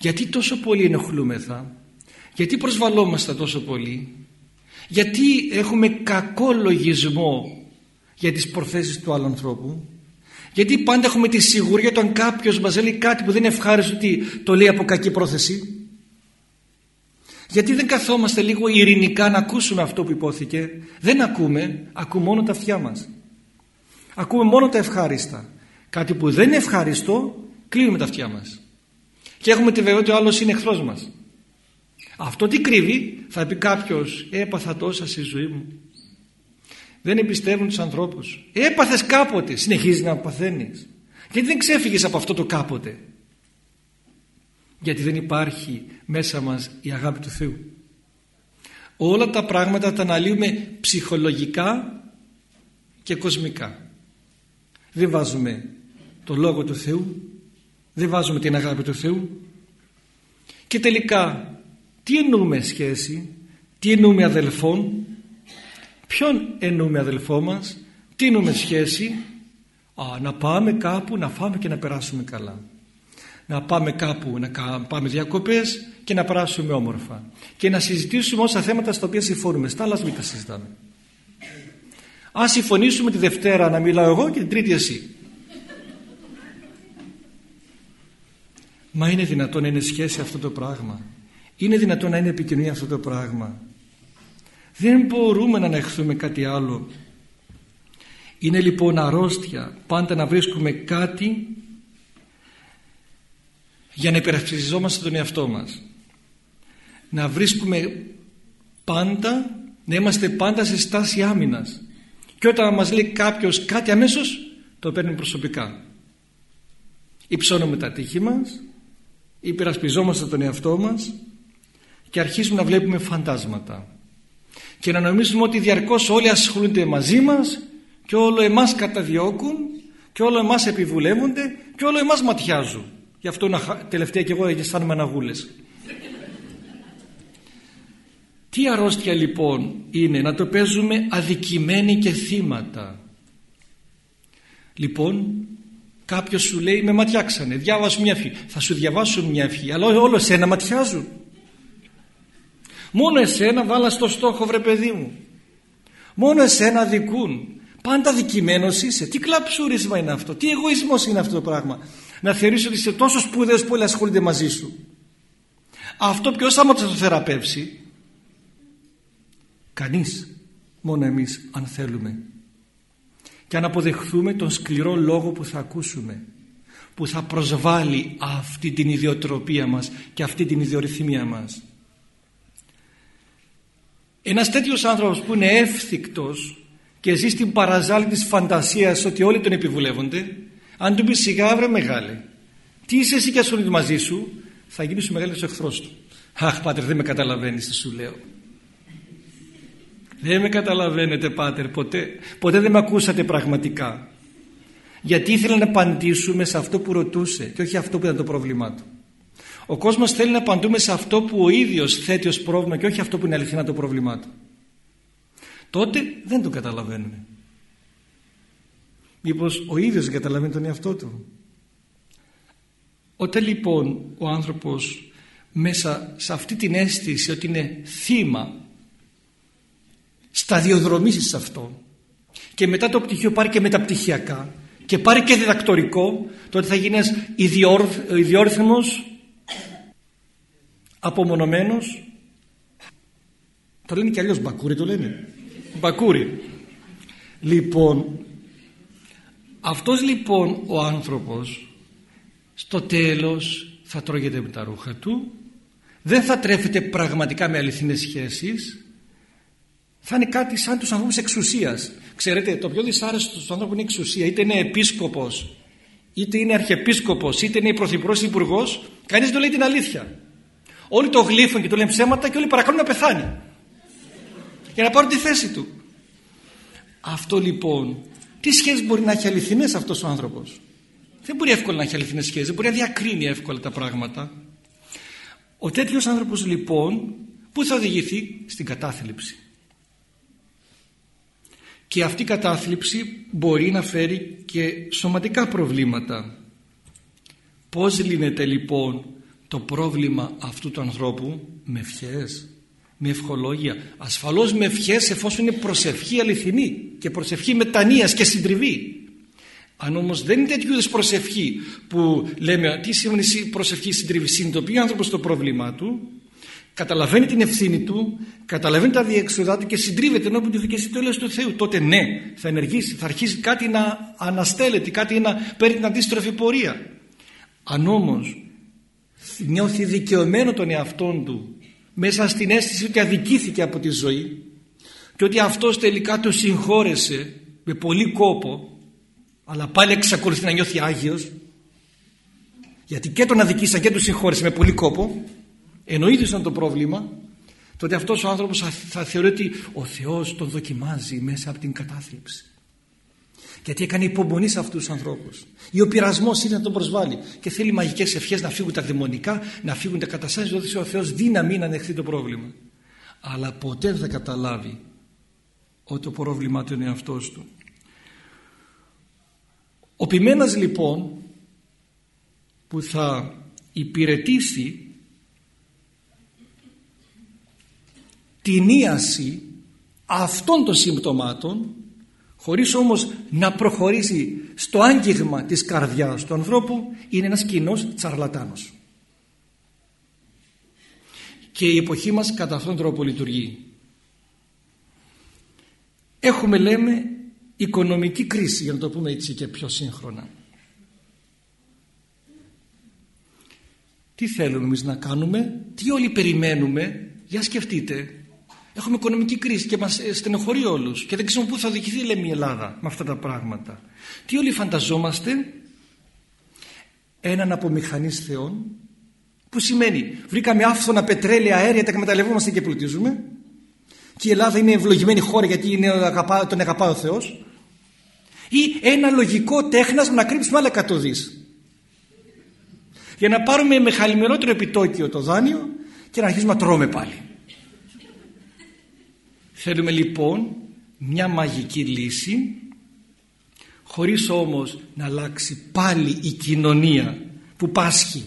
Γιατί τόσο πολύ ενοχλούμεθα; Γιατί προσβαλόμαστε τόσο πολύ; Γιατί έχουμε κακό λογισμό για τις προθέσεις του άλλου ανθρώπου; Γιατί πάντα έχουμε τη σιγουριά όταν κάποιος μας λέει κάτι που δεν είναι ευχάριστο ότι το λέει από κακή πρόθεση; Γιατί δεν καθόμαστε λίγο ειρηνικά να ακούσουμε αυτό που υπόθηκε. Δεν ακούμε, ακούμε μόνο τα αυτιά μας. Ακούμε μόνο τα ευχάριστα. Κάτι που δεν είναι ευχάριστο, κλείνουμε τα αυτιά μας. Και έχουμε τη βεβαιότητα ότι ο άλλος είναι εχθρός μας. Αυτό τι κρύβει, θα πει κάποιος, έπαθα τόσα στη ζωή μου. Δεν εμπιστεύουν τους ανθρώπους. Έπαθες κάποτε, συνεχίζει να παθαίνεις. Γιατί δεν ξέφυγες από αυτό το κάποτε. Γιατί δεν υπάρχει μέσα μας η αγάπη του Θεού. Όλα τα πράγματα τα αναλύουμε ψυχολογικά και κοσμικά. Δεν βάζουμε το Λόγο του Θεού, δεν βάζουμε την αγάπη του Θεού και τελικά τι εννοούμε σχέση, τι εννοούμε αδελφόν, ποιον εννοούμε αδελφό μας, τι εννοούμε σχέση, Α, να πάμε κάπου να φάμε και να περάσουμε καλά. Να πάμε κάπου να πάμε διακοπές και να περάσουμε όμορφα. Και να συζητήσουμε όσα θέματα στα οποία συμφωνούμε. Στα άλλα μην τα συζητάμε. Ας συμφωνήσουμε τη Δευτέρα να μιλάω εγώ και την Τρίτη εσύ. Μα είναι δυνατόν να είναι σχέση αυτό το πράγμα; Είναι δυνατόν να είναι επικοινωνία αυτό το πράγμα; Δεν μπορούμε να ανεχθούμε κάτι άλλο. Είναι λοιπόν αρρώστια πάντα να βρίσκουμε κάτι για να υπερασπιζόμαστε τον εαυτό μας. Να βρίσκουμε πάντα, να είμαστε πάντα σε στάση άμυνας. Και όταν μας λέει κάποιος κάτι αμέσως, το παίρνουμε προσωπικά. Υψώνουμε τα τύχη μας, υπερασπιζόμαστε τον εαυτό μας και αρχίζουμε να βλέπουμε φαντάσματα και να νομίζουμε ότι διαρκώς όλοι ασχολούνται μαζί μας και όλο εμάς καταδιώκουν και όλο εμάς επιβουλεύονται και όλο εμάς ματιάζουν γι' αυτό τελευταία και εγώ αισθάνομαι αναγούλες τι αρρώστια λοιπόν είναι να το παίζουμε αδικημένοι και θύματα; Λοιπόν κάποιος σου λέει με ματιάξανε διάβασου μια ευχή θα σου διαβάσουν μια ευχή αλλά όλο εσένα ματιάζουν Μόνο εσένα βάλα στο στόχο βρε παιδί μου. Μόνο εσένα δικούν. Πάντα δικημένος είσαι. Τι κλαψούρισμα είναι αυτό. Τι εγωισμός είναι αυτό το πράγμα. Να θεωρείς ότι είσαι τόσο σπουδαίος που όλοι ασχολούνται μαζί σου. Αυτό ποιος θα μας το θεραπεύσει; Κανείς. Μόνο εμείς αν θέλουμε. Και αν αποδεχθούμε τον σκληρό λόγο που θα ακούσουμε που θα προσβάλλει αυτή την ιδιοτροπία μας και αυτή την ιδιορυθμία μας. Ένας τέτοιος άνθρωπος που είναι εύθυκτος και ζει στην παραζάλη της φαντασίας ότι όλοι τον επιβουλεύονται αν του πει σιγά βρε μεγάλε τι είσαι εσύ και ασχολείται μαζί σου θα γίνεις ο μεγαλύτερος εχθρός του αχ πάτερ δεν με καταλαβαίνεις τι σου λέω δεν με καταλαβαίνετε πάτερ ποτέ ποτέ δεν με ακούσατε πραγματικά γιατί ήθελα να απαντήσουμε σε αυτό που ρωτούσε και όχι αυτό που ήταν το πρόβλημά του ο κόσμος θέλει να απαντούμε σε αυτό που ο ίδιος θέτει ως πρόβλημα και όχι αυτό που είναι αληθινά το πρόβλημά του. Τότε δεν το καταλαβαίνουμε. Μήπως ο ίδιος δεν καταλαβαίνει τον εαυτό του. Όταν λοιπόν ο άνθρωπος μέσα σε αυτή την αίσθηση ότι είναι θύμα σταδιοδρομήσεις σε αυτό και μετά το πτυχίο πάρει και μεταπτυχιακά και πάρει και διδακτορικό τότε θα γίνει ένας ιδιόρθμος απομονωμένος. Το λένε και αλλιώς μπακούρι το λένε. Μπακούρι. Λοιπόν αυτός λοιπόν ο άνθρωπος στο τέλος θα τρώγεται με τα ρούχα του δεν θα τρέφεται πραγματικά με αληθινές σχέσεις θα είναι κάτι σαν τους ανθρώπους εξουσίας ξέρετε το πιο δυσάρεστο στον άνθρωπο είναι η εξουσία είτε είναι επίσκοπος είτε είναι αρχιεπίσκοπος είτε είναι πρωθυπουργός υπουργός κανείς δεν λέει την αλήθεια Όλοι το γλύφουν και το λένε ψέματα και όλοι παρακαλούν να πεθάνει. Για να πάρουν τη θέση του. Αυτό λοιπόν τι σχέσεις μπορεί να έχει αληθινές αυτός ο άνθρωπος; Δεν μπορεί εύκολα να έχει αληθινές σχέσεις δεν μπορεί να διακρίνει εύκολα τα πράγματα. Ο τέτοιος άνθρωπος λοιπόν που θα οδηγηθεί; Στην κατάθλιψη. Και αυτή η κατάθλιψη μπορεί να φέρει και σωματικά προβλήματα. Πως λύνεται λοιπόν το πρόβλημα αυτού του ανθρώπου; Με ευχές με ευχολόγια. Ασφαλώς με ευχές εφόσον είναι προσευχή αληθινή και προσευχή μετανοίας και συντριβή. Αν όμως δεν είναι τέτοιου είδους προσευχή που λέμε τι σημαίνει προσευχή συντριβή συνειδητοποιεί ο άνθρωπος το πρόβλημά του καταλαβαίνει την ευθύνη του καταλαβαίνει τα διεξοδά του και συντρίβεται ενώπιν του δικαιοσύνη του Θεού τότε ναι θα ενεργήσει θα αρχίσει κάτι να αναστέλλεται κάτι να παίρνει την αντίστροφη πορεία. Αν όμως νιώθει δικαιωμένο τον εαυτόν του μέσα στην αίσθηση ότι αδικήθηκε από τη ζωή και ότι αυτός τελικά το συγχώρεσε με πολύ κόπο αλλά πάλι εξακολουθεί να νιώθει Άγιος γιατί και τον αδικήσαν και τον συγχώρεσε με πολύ κόπο ενώ ήταν το πρόβλημα τότε αυτός ο άνθρωπος θα, θα θεωρεί ότι ο Θεός τον δοκιμάζει μέσα από την κατάθλιψη γιατί έκανε υπομονή σε αυτούς τους ανθρώπους. Ή ο πειρασμός είναι να τον προσβάλλει. Και θέλει μαγικές ευχές να φύγουν τα δαιμονικά να φύγουν τα καταστάσεις δόθησε ο Θεός δύναμη να ανεχθεί το πρόβλημα. Αλλά ποτέ δεν θα καταλάβει ότι το πρόβλημα του είναι αυτός του. Ο ποιμένας λοιπόν που θα υπηρετήσει την ίαση αυτών των συμπτωμάτων χωρίς όμως να προχωρήσει στο άγγιγμα της καρδιάς του ανθρώπου είναι ένας κοινός τσαρλατάνος. Και η εποχή μας κατά αυτόν τον τρόπο λειτουργεί. Έχουμε λέμε οικονομική κρίση για να το πούμε έτσι και πιο σύγχρονα. Τι θέλουμε εμείς να κάνουμε; Τι όλοι περιμένουμε; Για σκεφτείτε Έχουμε οικονομική κρίση και μας στενοχωρεί όλους και δεν ξέρουμε πού θα οδηγηθεί λέμε η Ελλάδα με αυτά τα πράγματα. Τι όλοι φανταζόμαστε; Έναν απομηχανής θεών που σημαίνει βρήκαμε άφθονα πετρέλαια αέρια τα εκμεταλλευόμαστε και πλουτίζουμε. Και η Ελλάδα είναι ευλογημένη χώρα γιατί είναι, τον αγαπάει ο Θεός. Ή ένα λογικό τέχνασμα να κρύψουμε άλλα εκατοδείς για να πάρουμε με χαλιμερότερο επιτόκιο το δάνειο και να αρχίσουμε να τρώμε πάλι Θέλουμε λοιπόν μια μαγική λύση χωρίς όμως να αλλάξει πάλι η κοινωνία που πάσχει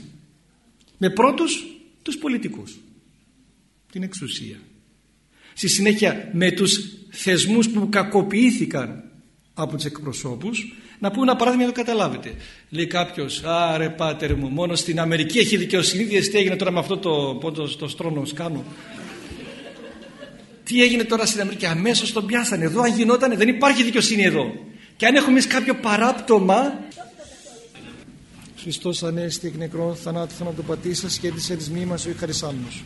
με πρώτους τους πολιτικούς την εξουσία. Στη συνέχεια με τους θεσμούς που κακοποιήθηκαν από τους εκπροσώπους να πούμε ένα παράδειγμα να το καταλάβετε. Λέει κάποιος άρε πάτερ μου μόνο στην Αμερική έχει δικαιοσύνη τι έγινε τώρα με αυτό το, το, το στρώνος σκάνο τι έγινε τώρα στην Αμερική, αμέσως τον πιάσανε. Εδώ αν γινόταν, δεν υπάρχει δικαιοσύνη εδώ. Και αν έχουμε κάποιο παράπτωμα. Χριστός Ανέστη εκ νεκρών θανάτου να το πατήσεις και της μνήμας ο Ιχαρισάμνος.